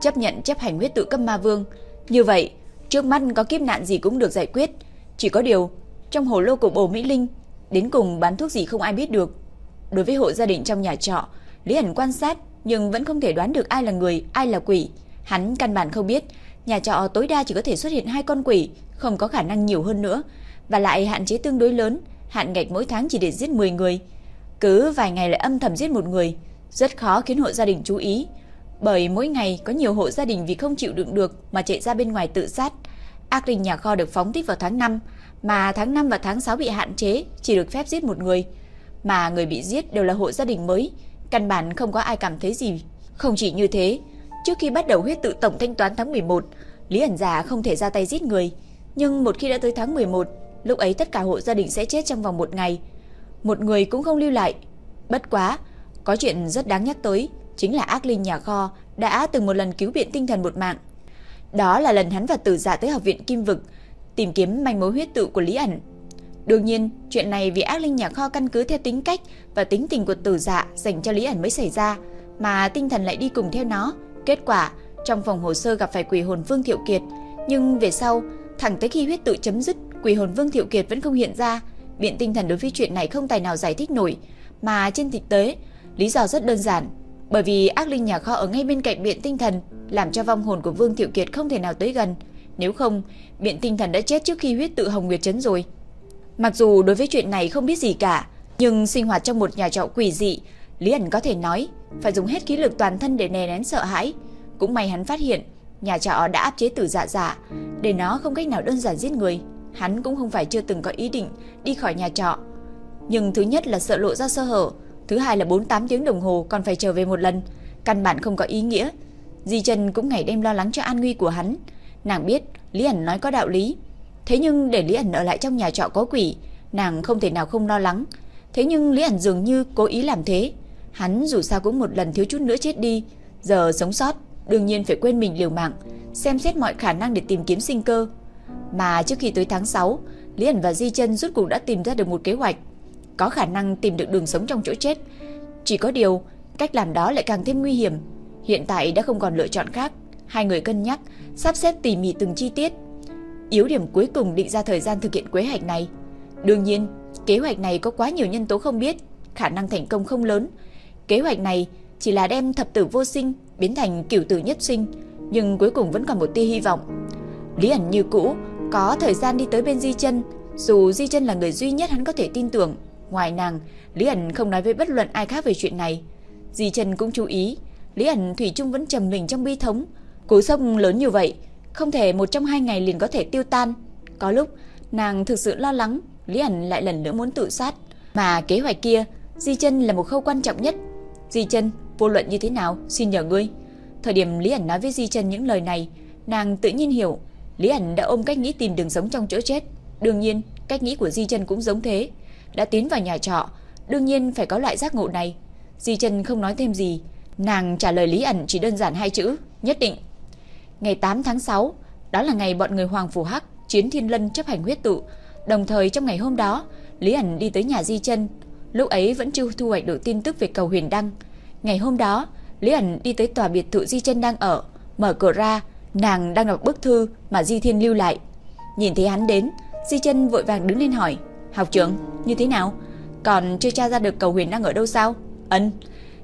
chấp nhận chấp hành huyết tự cấp Ma Vương, như vậy, trước mắt có kiếp nạn gì cũng được giải quyết, chỉ có điều trong hồ lô của Bồ Mỹ Linh, đến cùng bán thuốc gì không ai biết được. Đối với hộ gia đình trong nhà trọ, Lý ẩn quan sát nhưng vẫn không thể đoán được ai là người, ai là quỷ. Hắn căn bản không biết, nhà trọ tối đa chỉ có thể xuất hiện hai con quỷ, không có khả năng nhiều hơn nữa, và lại hạn chế tương đối lớn, hạn ngạch mỗi tháng chỉ để giết 10 người. Cứ vài ngày lại âm thầm giết một người, rất khó khiến hộ gia đình chú ý. Bởi mỗi ngày có nhiều hộ gia đình vì không chịu đựng được mà chạy ra bên ngoài tự sát. Ác linh nhà kho được phóng thích vào tháng 5, mà tháng 5 và tháng 6 bị hạn chế, chỉ được phép giết một người. Mà người bị giết đều là hộ gia đình mới, căn bản không có ai cảm thấy gì. Không chỉ như thế, trước khi bắt đầu huyết tự tổng thanh toán tháng 11, Lý ẩn giả không thể ra tay giết người. Nhưng một khi đã tới tháng 11, lúc ấy tất cả hộ gia đình sẽ chết trong vòng một ngày. Một người cũng không lưu lại. Bất quá, có chuyện rất đáng nhắc tới, chính là ác linh nhà kho đã từng một lần cứu viện tinh thần một mạng. Đó là lần hắn và tử giả tới học viện Kim Vực, tìm kiếm manh mối huyết tự của Lý ẩn. Đương nhiên, chuyện này vì ác linh nhà kho căn cứ theo tính cách và tính tình của tử dạ dành cho Lý ẩn mới xảy ra, mà tinh thần lại đi cùng theo nó. Kết quả, trong phòng hồ sơ gặp phải quỷ hồn Vương Thiệu Kiệt, nhưng về sau, thẳng tới khi huyết tự chấm dứt, quỷ hồn Vương Thiệu Kiệt vẫn không hiện ra. Biện tinh thần đối với chuyện này không tài nào giải thích nổi, mà trên thực tế, lý do rất đơn giản, bởi vì ác linh nhà kho ở ngay bên cạnh biện tinh thần, làm cho vong hồn của Vương Thiệu Kiệt không thể nào tới gần. Nếu không, biện tinh thần đã chết trước khi huyết tự Hồng Nguyệt chấn rồi. Mặc dù đối với chuyện này không biết gì cả, nhưng sinh hoạt trong một nhà trọ quỷ dị, Lý ẩn có thể nói phải dùng hết khí lực toàn thân để nè nén sợ hãi. Cũng may hắn phát hiện nhà trọ đã áp chế tử dạ dạ, để nó không cách nào đơn giản giết người. Hắn cũng không phải chưa từng có ý định đi khỏi nhà trọ. Nhưng thứ nhất là sợ lộ ra sơ hở, thứ hai là 48 tiếng đồng hồ còn phải trở về một lần, căn bản không có ý nghĩa. Di Trần cũng ngày đêm lo lắng cho an nguy của hắn. Nàng biết Lý ẩn nói có đạo lý, thế nhưng để Lý ẩn ở lại trong nhà trọ có quỷ, nàng không thể nào không lo lắng. Thế nhưng Lý ẩn dường như cố ý làm thế. Hắn dù sao cũng một lần thiếu chút nữa chết đi, giờ sống sót, đương nhiên phải quên mình liều mạng, xem xét mọi khả năng để tìm kiếm sinh cơ. Mà trước khi tới tháng 6, Lý ẩn và Di Chân rút cuộc đã tìm ra được một kế hoạch, có khả năng tìm được đường sống trong chỗ chết. Chỉ có điều, cách làm đó lại càng thêm nguy hiểm. Hiện tại đã không còn lựa chọn khác, hai người cân nhắc, sắp xếp tỉ mỉ từng chi tiết. Yếu điểm cuối cùng định ra thời gian thực hiện kế hoạch này. Đương nhiên, kế hoạch này có quá nhiều nhân tố không biết, khả năng thành công không lớn. Kế hoạch này chỉ là đem thập tử vô sinh biến thành cửu tử nhất sinh, nhưng cuối cùng vẫn còn một tia hy vọng. Lý ẩn như cũ, có thời gian đi tới bên Di chân dù Di chân là người duy nhất hắn có thể tin tưởng. Ngoài nàng, Lý ẩn không nói với bất luận ai khác về chuyện này. Di chân cũng chú ý, Lý ẩn Thủy chung vẫn trầm mình trong bi thống. Cú sốc lớn như vậy, không thể một trong hai ngày liền có thể tiêu tan. Có lúc, nàng thực sự lo lắng, Lý ẩn lại lần nữa muốn tự sát. Mà kế hoạch kia, Di chân là một khâu quan trọng nhất. Di chân, vô luận như thế nào, xin nhờ ngươi. Thời điểm Lý ẩn nói với Di chân những lời này, nàng tự nhiên hiểu, Lý ẩn đã ôm cách nghĩ tìm đường sống trong chỗ chết. Đương nhiên, cách nghĩ của Di chân cũng giống thế. Đã tiến vào nhà trọ, đương nhiên phải có loại giác ngộ này. Di Trần không nói thêm gì, nàng trả lời Lý ẩn chỉ đơn giản hai chữ, nhất định. Ngày 8 tháng 6, đó là ngày bọn người Hoàng Phủ Hắc chiến Thiên Lân chấp hành huyết tụ. Đồng thời trong ngày hôm đó, Lý ẩn đi tới nhà Di Trần, Lúc ấy vẫn chưa thu hoạch được tin tức về cầu huyền đăng. Ngày hôm đó, Lý ẩn đi tới tòa biệt thự Di Trần đang ở, mở cửa ra, nàng đang đọc bức thư mà Di Thiên lưu lại. Nhìn thấy hắn đến, Di Trân vội vàng đứng lên hỏi, học trưởng, như thế nào? Còn chưa tra ra được cầu huyền đang ở đâu sao? Ấn.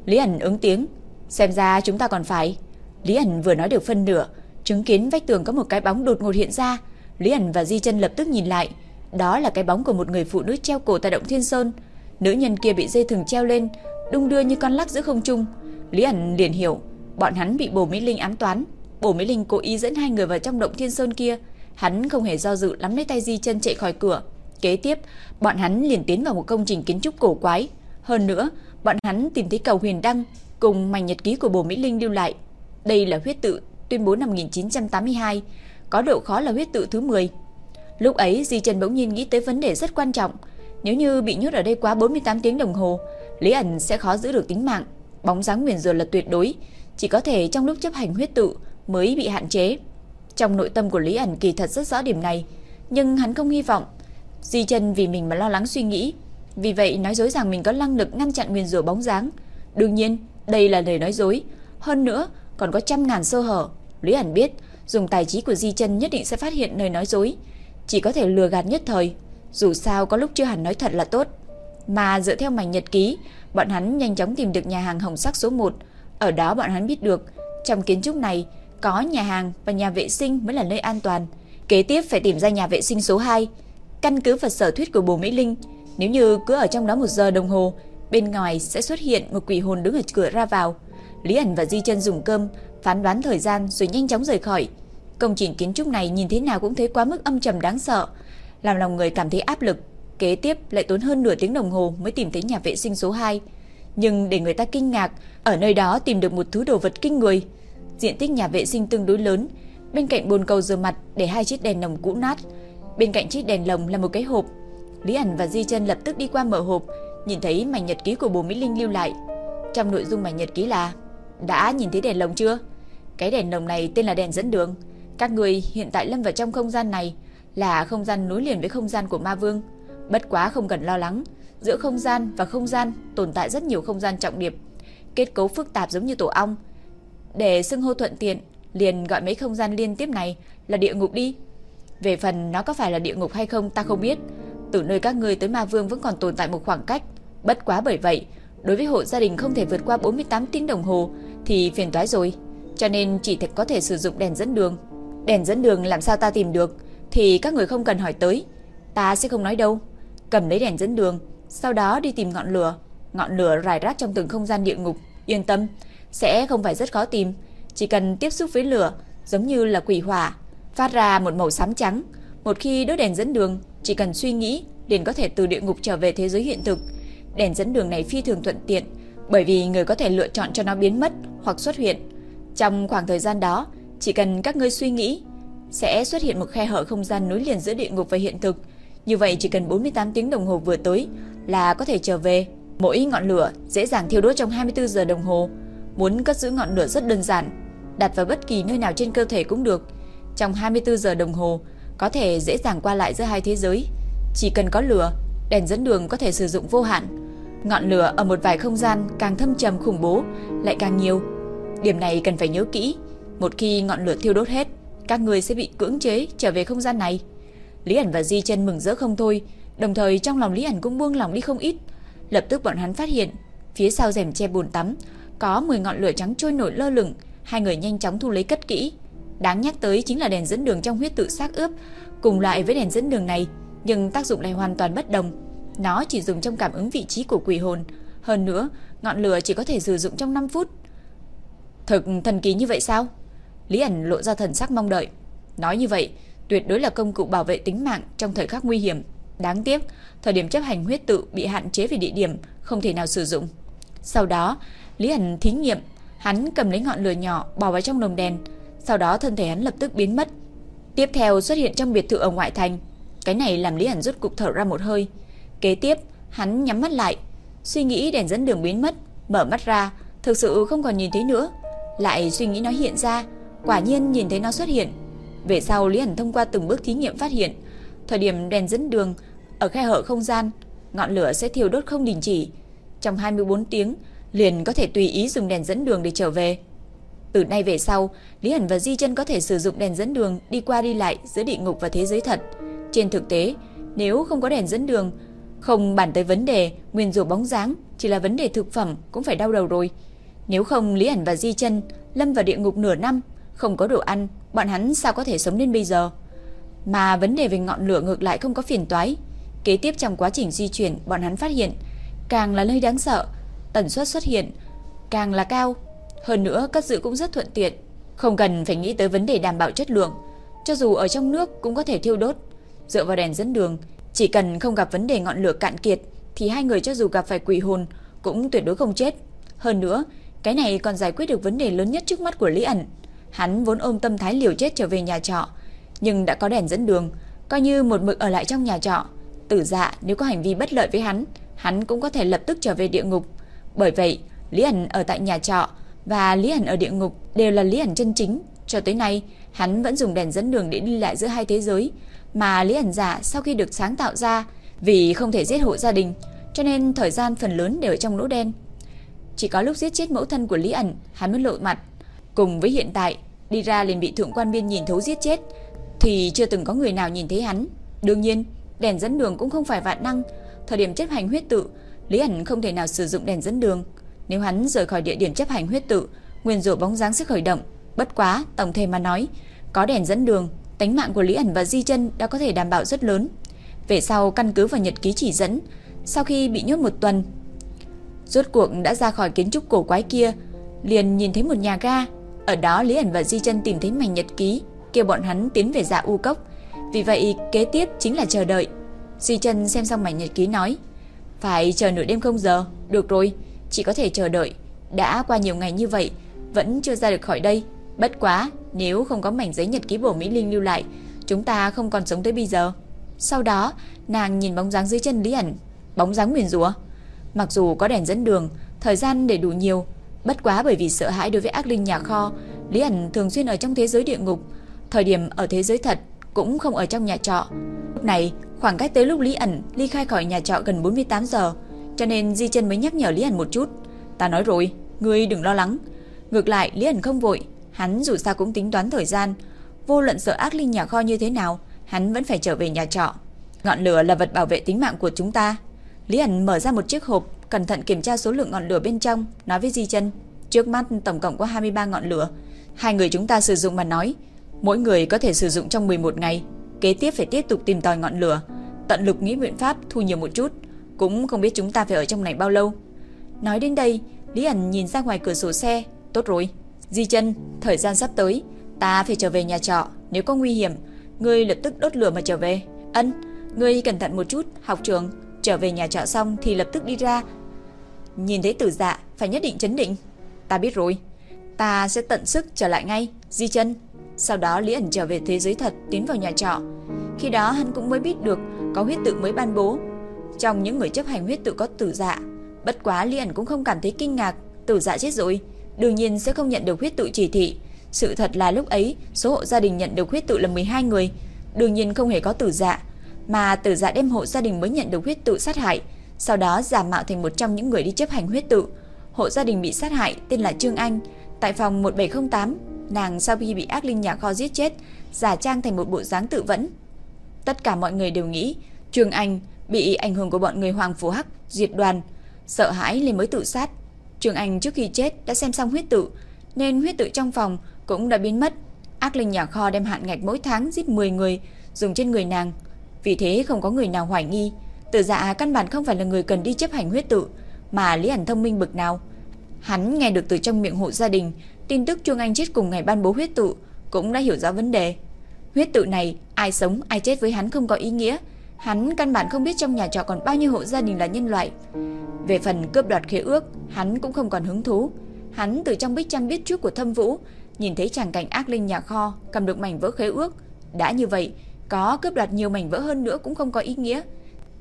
Lý ẩn ứng tiếng, xem ra chúng ta còn phải. Lý ẩn vừa nói được phân nửa, chứng kiến vách tường có một cái bóng đột ngột hiện ra. Lý ẩn và Di chân lập tức nhìn lại, đó là cái bóng của một người phụ nữ treo cổ tại động Thiên Sơn. Nữ nhân kia bị dây thừng treo lên, đung đưa như con lắc giữa không trung. Lý ẩn liền hiểu, bọn hắn bị Bồ Mỹ Linh ám toán. Bồ Mỹ Linh cố ý dẫn hai người vào trong động Thiên Sơn kia, hắn không hề do dự lắm lấy tay Di Chân chạy khỏi cửa. Kế tiếp, bọn hắn liền tiến vào một công trình kiến trúc cổ quái. Hơn nữa, bọn hắn tìm thấy cầu huyền đăng cùng mảnh nhật ký của Bồ Mỹ Linh lưu lại. Đây là huyết tự tuyên bố năm 1982, có độ khó là huyết tự thứ 10. Lúc ấy Di Trần bỗng nhiên nghĩ tới vấn đề rất quan trọng, nếu như bị nhốt ở đây quá 48 tiếng đồng hồ, Lý ẩn sẽ khó giữ được tính mạng. Bóng dáng nguyền rùa là tuyệt đối, chỉ có thể trong lúc chấp hành huyết tự mới bị hạn chế. Trong nội tâm của Lý ẩn kỳ thật rất rõ điểm này, nhưng hắn không hy vọng Di chân vì mình mà lo lắng suy nghĩ, vì vậy nói dối rằng mình có năng lực ngăn chặn nguyền rủa bóng dáng. Đương nhiên, đây là lời nói dối, hơn nữa còn có trăm ngàn sơ hở. Lý ẩn biết, dùng tài trí của Di chân nhất định sẽ phát hiện lời nói dối, chỉ có thể lừa gạt nhất thời, dù sao có lúc chưa hẳn nói thật là tốt. Mà dựa theo mảnh nhật ký, bọn hắn nhanh chóng tìm được nhà hàng hồng sắc số 1. Ở đó bọn hắn biết được, trong kiến trúc này có nhà hàng và nhà vệ sinh mới là nơi an toàn. Kế tiếp phải tìm ra nhà vệ sinh số 2. Căn cứ vào sở thuyết của bồ Mỹ Linh, nếu như cứ ở trong đó một giờ đồng hồ, bên ngoài sẽ xuất hiện một quỷ hồn đứng ở cửa ra vào. Lý ẩn và Di chân dùng cơm, phán đoán thời gian rồi nhanh chóng rời khỏi. Công trình kiến trúc này nhìn thế nào cũng thấy quá mức âm trầm đáng sợ, làm lòng người cảm thấy áp lực. Kế tiếp lại tốn hơn nửa tiếng đồng hồ mới tìm thấy nhà vệ sinh số 2. Nhưng để người ta kinh ngạc, ở nơi đó tìm được một thứ đồ vật kinh người. Diện tích nhà vệ sinh tương đối lớn, bên cạnh bồn cầu rửa mặt để hai chiếc đèn nồng cũ nát, bên cạnh chiếc đèn lồng là một cái hộp. Lý ảnh và Di Chân lập tức đi qua mở hộp, nhìn thấy mảnh nhật ký của bố Mỹ Linh lưu lại. Trong nội dung mảnh nhật ký là: "Đã nhìn thấy đèn lồng chưa? Cái đèn lồng này tên là đèn dẫn đường. Các người hiện tại lâm vào trong không gian này, là không gian nối liền với không gian của ma vương. Bất quá không cần lo lắng, giữa không gian và không gian tồn tại rất nhiều không gian trọng điểm, kết cấu phức tạp giống như tổ ong. Để xưng hô thuận tiện, liền gọi mấy không gian liên tiếp này là địa ngục đi. Về phần nó có phải là địa ngục hay không ta không biết, từ nơi các ngươi tới ma vương vẫn còn tồn tại một khoảng cách, bất quá bởi vậy, đối với hộ gia đình không thể vượt qua 48 tiếng đồng hồ thì phiền toái rồi, cho nên chỉ thật có thể sử dụng đèn dẫn đường. Đèn dẫn đường làm sao ta tìm được? thì các người không cần hỏi tới, ta sẽ không nói đâu. Cầm lấy đèn dẫn đường, sau đó đi tìm ngọn lửa. Ngọn lửa rải rác trong từng không gian địa ngục, yên tâm, sẽ không phải rất khó tìm, chỉ cần tiếp xúc với lửa, giống như là quỷ hỏa, phát ra một màu xám trắng. Một khi đốt đèn dẫn đường, chỉ cần suy nghĩ liền có thể từ địa ngục trở về thế giới hiện thực. Đèn dẫn đường này phi thường thuận tiện, bởi vì người có thể lựa chọn cho nó biến mất hoặc xuất hiện. Trong khoảng thời gian đó, chỉ cần các ngươi suy nghĩ, sẽ xuất hiện một khe hở không gian nối liền giữa địa ngục và hiện thực. Như vậy chỉ cần 48 tiếng đồng hồ vừa tới là có thể trở về. Mỗi ngọn lửa dễ dàng thiêu đốt trong 24 giờ đồng hồ. Muốn cất giữ ngọn lửa rất đơn giản, đặt vào bất kỳ nơi nào trên cơ thể cũng được. Trong 24 giờ đồng hồ có thể dễ dàng qua lại giữa hai thế giới. Chỉ cần có lửa, đèn dẫn đường có thể sử dụng vô hạn. Ngọn lửa ở một vài không gian càng thâm trầm khủng bố lại càng nhiều. Điểm này cần phải nhớ kỹ. Một khi ngọn lửa thiêu đốt hết, các người sẽ bị cưỡng chế trở về không gian này. Lý ẩn và Di chân mừng rỡ không thôi, đồng thời trong lòng Lý ẩn cũng buông lòng đi không ít. Lập tức bọn hắn phát hiện, phía sau rèm che bồn tắm có 10 ngọn lửa trắng trôi nổi lơ lửng, hai người nhanh chóng thu lấy cất kỹ. Đáng nhắc tới chính là đèn dẫn đường trong huyết tự xác ướp, cùng loại với đèn dẫn đường này, nhưng tác dụng lại hoàn toàn bất đồng. Nó chỉ dùng trong cảm ứng vị trí của quỷ hồn, hơn nữa, ngọn lửa chỉ có thể sử dụng trong 5 phút. Thực thần kỳ như vậy sao? Lý ẩn lộ ra thần sắc mong đợi. Nói như vậy, tuyệt đối là công cụ bảo vệ tính mạng trong thời khắc nguy hiểm. Đáng tiếc, thời điểm chấp hành huyết tự bị hạn chế về địa điểm, không thể nào sử dụng. Sau đó, Lý ẩn thí nghiệm, hắn cầm lấy ngọn lửa nhỏ bỏ vào trong lồng đèn, sau đó thân thể hắn lập tức biến mất. Tiếp theo xuất hiện trong biệt thự ở ngoại thành. Cái này làm Lý ảnh rút cục thở ra một hơi. Kế tiếp, hắn nhắm mắt lại, suy nghĩ đèn dẫn đường biến mất, mở mắt ra, thực sự không còn nhìn thấy nữa. Lại suy nghĩ nó hiện ra, quả nhiên nhìn thấy nó xuất hiện. Về sau Lý ảnh thông qua từng bước thí nghiệm phát hiện, thời điểm đèn dẫn đường ở khe hở không gian, ngọn lửa sẽ thiêu đốt không đình chỉ. Trong 24 tiếng, liền có thể tùy ý dùng đèn dẫn đường để trở về. Từ nay về sau, Lý Hẳn và Di Chân có thể sử dụng đèn dẫn đường đi qua đi lại giữa địa ngục và thế giới thật. Trên thực tế, nếu không có đèn dẫn đường, không bàn tới vấn đề nguyên rủa bóng dáng, chỉ là vấn đề thực phẩm cũng phải đau đầu rồi. Nếu không Lý Hẳn và Di Chân lâm vào địa ngục nửa năm, không có đồ ăn, bọn hắn sao có thể sống đến bây giờ? Mà vấn đề về ngọn lửa ngược lại không có phiền toái. Kế tiếp trong quá trình di chuyển, bọn hắn phát hiện càng là nơi đáng sợ, tần suất xuất hiện càng là cao, hơn nữa cất giữ cũng rất thuận tiện, không cần phải nghĩ tới vấn đề đảm bảo chất lượng, cho dù ở trong nước cũng có thể thiêu đốt. Dựa vào đèn dẫn đường, chỉ cần không gặp vấn đề ngọn lửa cạn kiệt thì hai người cho dù gặp phải quỷ hồn cũng tuyệt đối không chết. Hơn nữa, cái này còn giải quyết được vấn đề lớn nhất trước mắt của Lý ẩn. Hắn vốn ôm tâm thái liều chết trở về nhà trọ, nhưng đã có đèn dẫn đường, coi như một mực ở lại trong nhà trọ. Tử dạ nếu có hành vi bất lợi với hắn, hắn cũng có thể lập tức trở về địa ngục. Bởi vậy, Lý ẩn ở tại nhà trọ và Lý ẩn ở địa ngục đều là Lý ẩn chân chính. Cho tới nay, hắn vẫn dùng đèn dẫn đường để đi lại giữa hai thế giới, mà Lý ẩn giả sau khi được sáng tạo ra vì không thể giết hộ gia đình, cho nên thời gian phần lớn đều ở trong lỗ đen. Chỉ có lúc giết chết mẫu thân của Lý ẩn, hắn mới lộ mặt. Cùng với hiện tại, đi ra liền bị thượng quan biên nhìn thấu giết chết, thì chưa từng có người nào nhìn thấy hắn. Đương nhiên, đèn dẫn đường cũng không phải vạn năng, thời điểm chấp hành huyết tự, Lý ẩn không thể nào sử dụng đèn dẫn đường. Nếu hắn rời khỏi địa điểm chấp hành huyết tự, nguyên rủa bóng dáng sẽ khởi động. Bất quá, tổng thể mà nói, có đèn dẫn đường, tính mạng của Lý ẩn và Di Chân đã có thể đảm bảo rất lớn. Về sau căn cứ vào nhật ký chỉ dẫn, sau khi bị nhốt một tuần, rốt cuộc đã ra khỏi kiến trúc cổ quái kia, liền nhìn thấy một nhà ga. Ở đó Lý ẩn và Di Chân tìm thấy mảnh nhật ký, kêu bọn hắn tiến về dạ u cốc. Vì vậy, kế tiếp chính là chờ đợi. Di Chân xem xong mảnh nhật ký nói: "Phải chờ nửa đêm không giờ, được rồi." Chỉ có thể chờ đợi. Đã qua nhiều ngày như vậy, vẫn chưa ra được khỏi đây. Bất quá, nếu không có mảnh giấy nhật ký bổ Mỹ Linh lưu lại, chúng ta không còn sống tới bây giờ. Sau đó, nàng nhìn bóng dáng dưới chân Lý ẩn, bóng dáng nguyền rủa. Mặc dù có đèn dẫn đường, thời gian để đủ nhiều, bất quá bởi vì sợ hãi đối với ác linh nhà kho, Lý ẩn thường xuyên ở trong thế giới địa ngục, thời điểm ở thế giới thật cũng không ở trong nhà trọ. Lúc này, khoảng cách tới lúc Lý ẩn ly khai khỏi nhà trọ gần 48 giờ, cho nên Di chân mới nhắc nhở Lý ẩn một chút. Ta nói rồi, ngươi đừng lo lắng. Ngược lại, Lý ẩn không vội, hắn dù sao cũng tính toán thời gian, vô luận sợ ác linh nhà kho như thế nào, hắn vẫn phải trở về nhà trọ. Ngọn lửa là vật bảo vệ tính mạng của chúng ta. Lý ẩn mở ra một chiếc hộp, cẩn thận kiểm tra số lượng ngọn lửa bên trong, nói với Di chân trước mắt tổng cộng có 23 ngọn lửa. Hai người chúng ta sử dụng mà nói, mỗi người có thể sử dụng trong 11 ngày. Kế tiếp phải tiếp tục tìm tòi ngọn lửa, tận lực nghĩ biện pháp thu nhiều một chút. Cũng không biết chúng ta phải ở trong này bao lâu. Nói đến đây, Lý ẩn nhìn ra ngoài cửa sổ xe. Tốt rồi. Di chân Thời gian sắp tới, Ta phải trở về nhà trọ. Nếu có nguy hiểm, Ngươi lập tức đốt lửa mà trở về. Ân, Ngươi cẩn thận một chút, Học trường. Trở về nhà trọ xong thì lập tức đi ra. Nhìn thấy tử dạ Phải nhất định chấn định. Ta biết rồi. Ta sẽ tận sức trở lại ngay, Di chân Sau đó Lý ẩn trở về thế giới thật, Tiến vào nhà trọ. Khi đó hắn cũng mới biết được Có huyết tự mới ban bố trong những người chấp hành huyết tự có tử dạ. Bất quá Lý ẩn cũng không cảm thấy kinh ngạc, tử dạ chết rồi, đương nhiên sẽ không nhận được huyết tự chỉ thị. Sự thật là lúc ấy, số hộ gia đình nhận được huyết tự là 12 người, đương nhiên không hề có tử dạ, mà tử dạ đem hộ gia đình mới nhận được huyết tự sát hại, sau đó giả mạo thành một trong những người đi chấp hành huyết tự. Hộ gia đình bị sát hại tên là Trương Anh, tại phòng 1708, nàng sau khi bị ác linh nhà kho giết chết, giả trang thành một bộ dáng tự vẫn. Tất cả mọi người đều nghĩ Trương Anh bị ảnh hưởng của bọn người Hoàng Phủ Hắc diệt đoàn, sợ hãi nên mới tự sát. Trường Anh trước khi chết đã xem xong huyết tự, nên huyết tự trong phòng cũng đã biến mất. Ác linh nhà kho đem hạn ngạch mỗi tháng giết 10 người dùng trên người nàng. Vì thế không có người nào hoài nghi, Tử Dạ căn bản không phải là người cần đi chấp hành huyết tự, mà Lý ảnh thông minh bực nào. Hắn nghe được từ trong miệng hộ gia đình tin tức Trương Anh chết cùng ngày ban bố huyết tự, cũng đã hiểu rõ vấn đề. Huyết tự này, ai sống ai chết với hắn không có ý nghĩa, hắn căn bản không biết trong nhà trọ còn bao nhiêu hộ gia đình là nhân loại. Về phần cướp đoạt khế ước, hắn cũng không còn hứng thú. Hắn từ trong bích tranh biết trước của Thâm Vũ, nhìn thấy chàng cảnh ác linh nhà kho cầm được mảnh vỡ khế ước, đã như vậy, có cướp đoạt nhiều mảnh vỡ hơn nữa cũng không có ý nghĩa.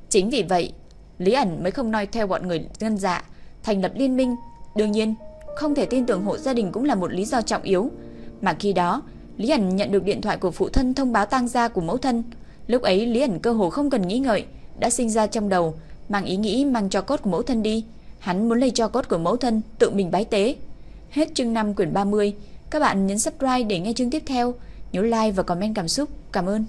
Chính vì vậy, Lý ẩn mới không noi theo bọn người ngân dạ, thành lập liên minh. Đương nhiên, không thể tin tưởng hộ gia đình cũng là một lý do trọng yếu. Mà khi đó, Lý ẩn nhận được điện thoại của phụ thân thông báo tang gia của mẫu thân. Lúc ấy Lý ẩn cơ hồ không cần nghĩ ngợi, đã sinh ra trong đầu, mang ý nghĩ mang cho cốt của mẫu thân đi. Hắn muốn lấy cho cốt của mẫu thân, tự mình bái tế. Hết chương 5 quyển 30. Các bạn nhấn subscribe để nghe chương tiếp theo. Nhớ like và comment cảm xúc. Cảm ơn.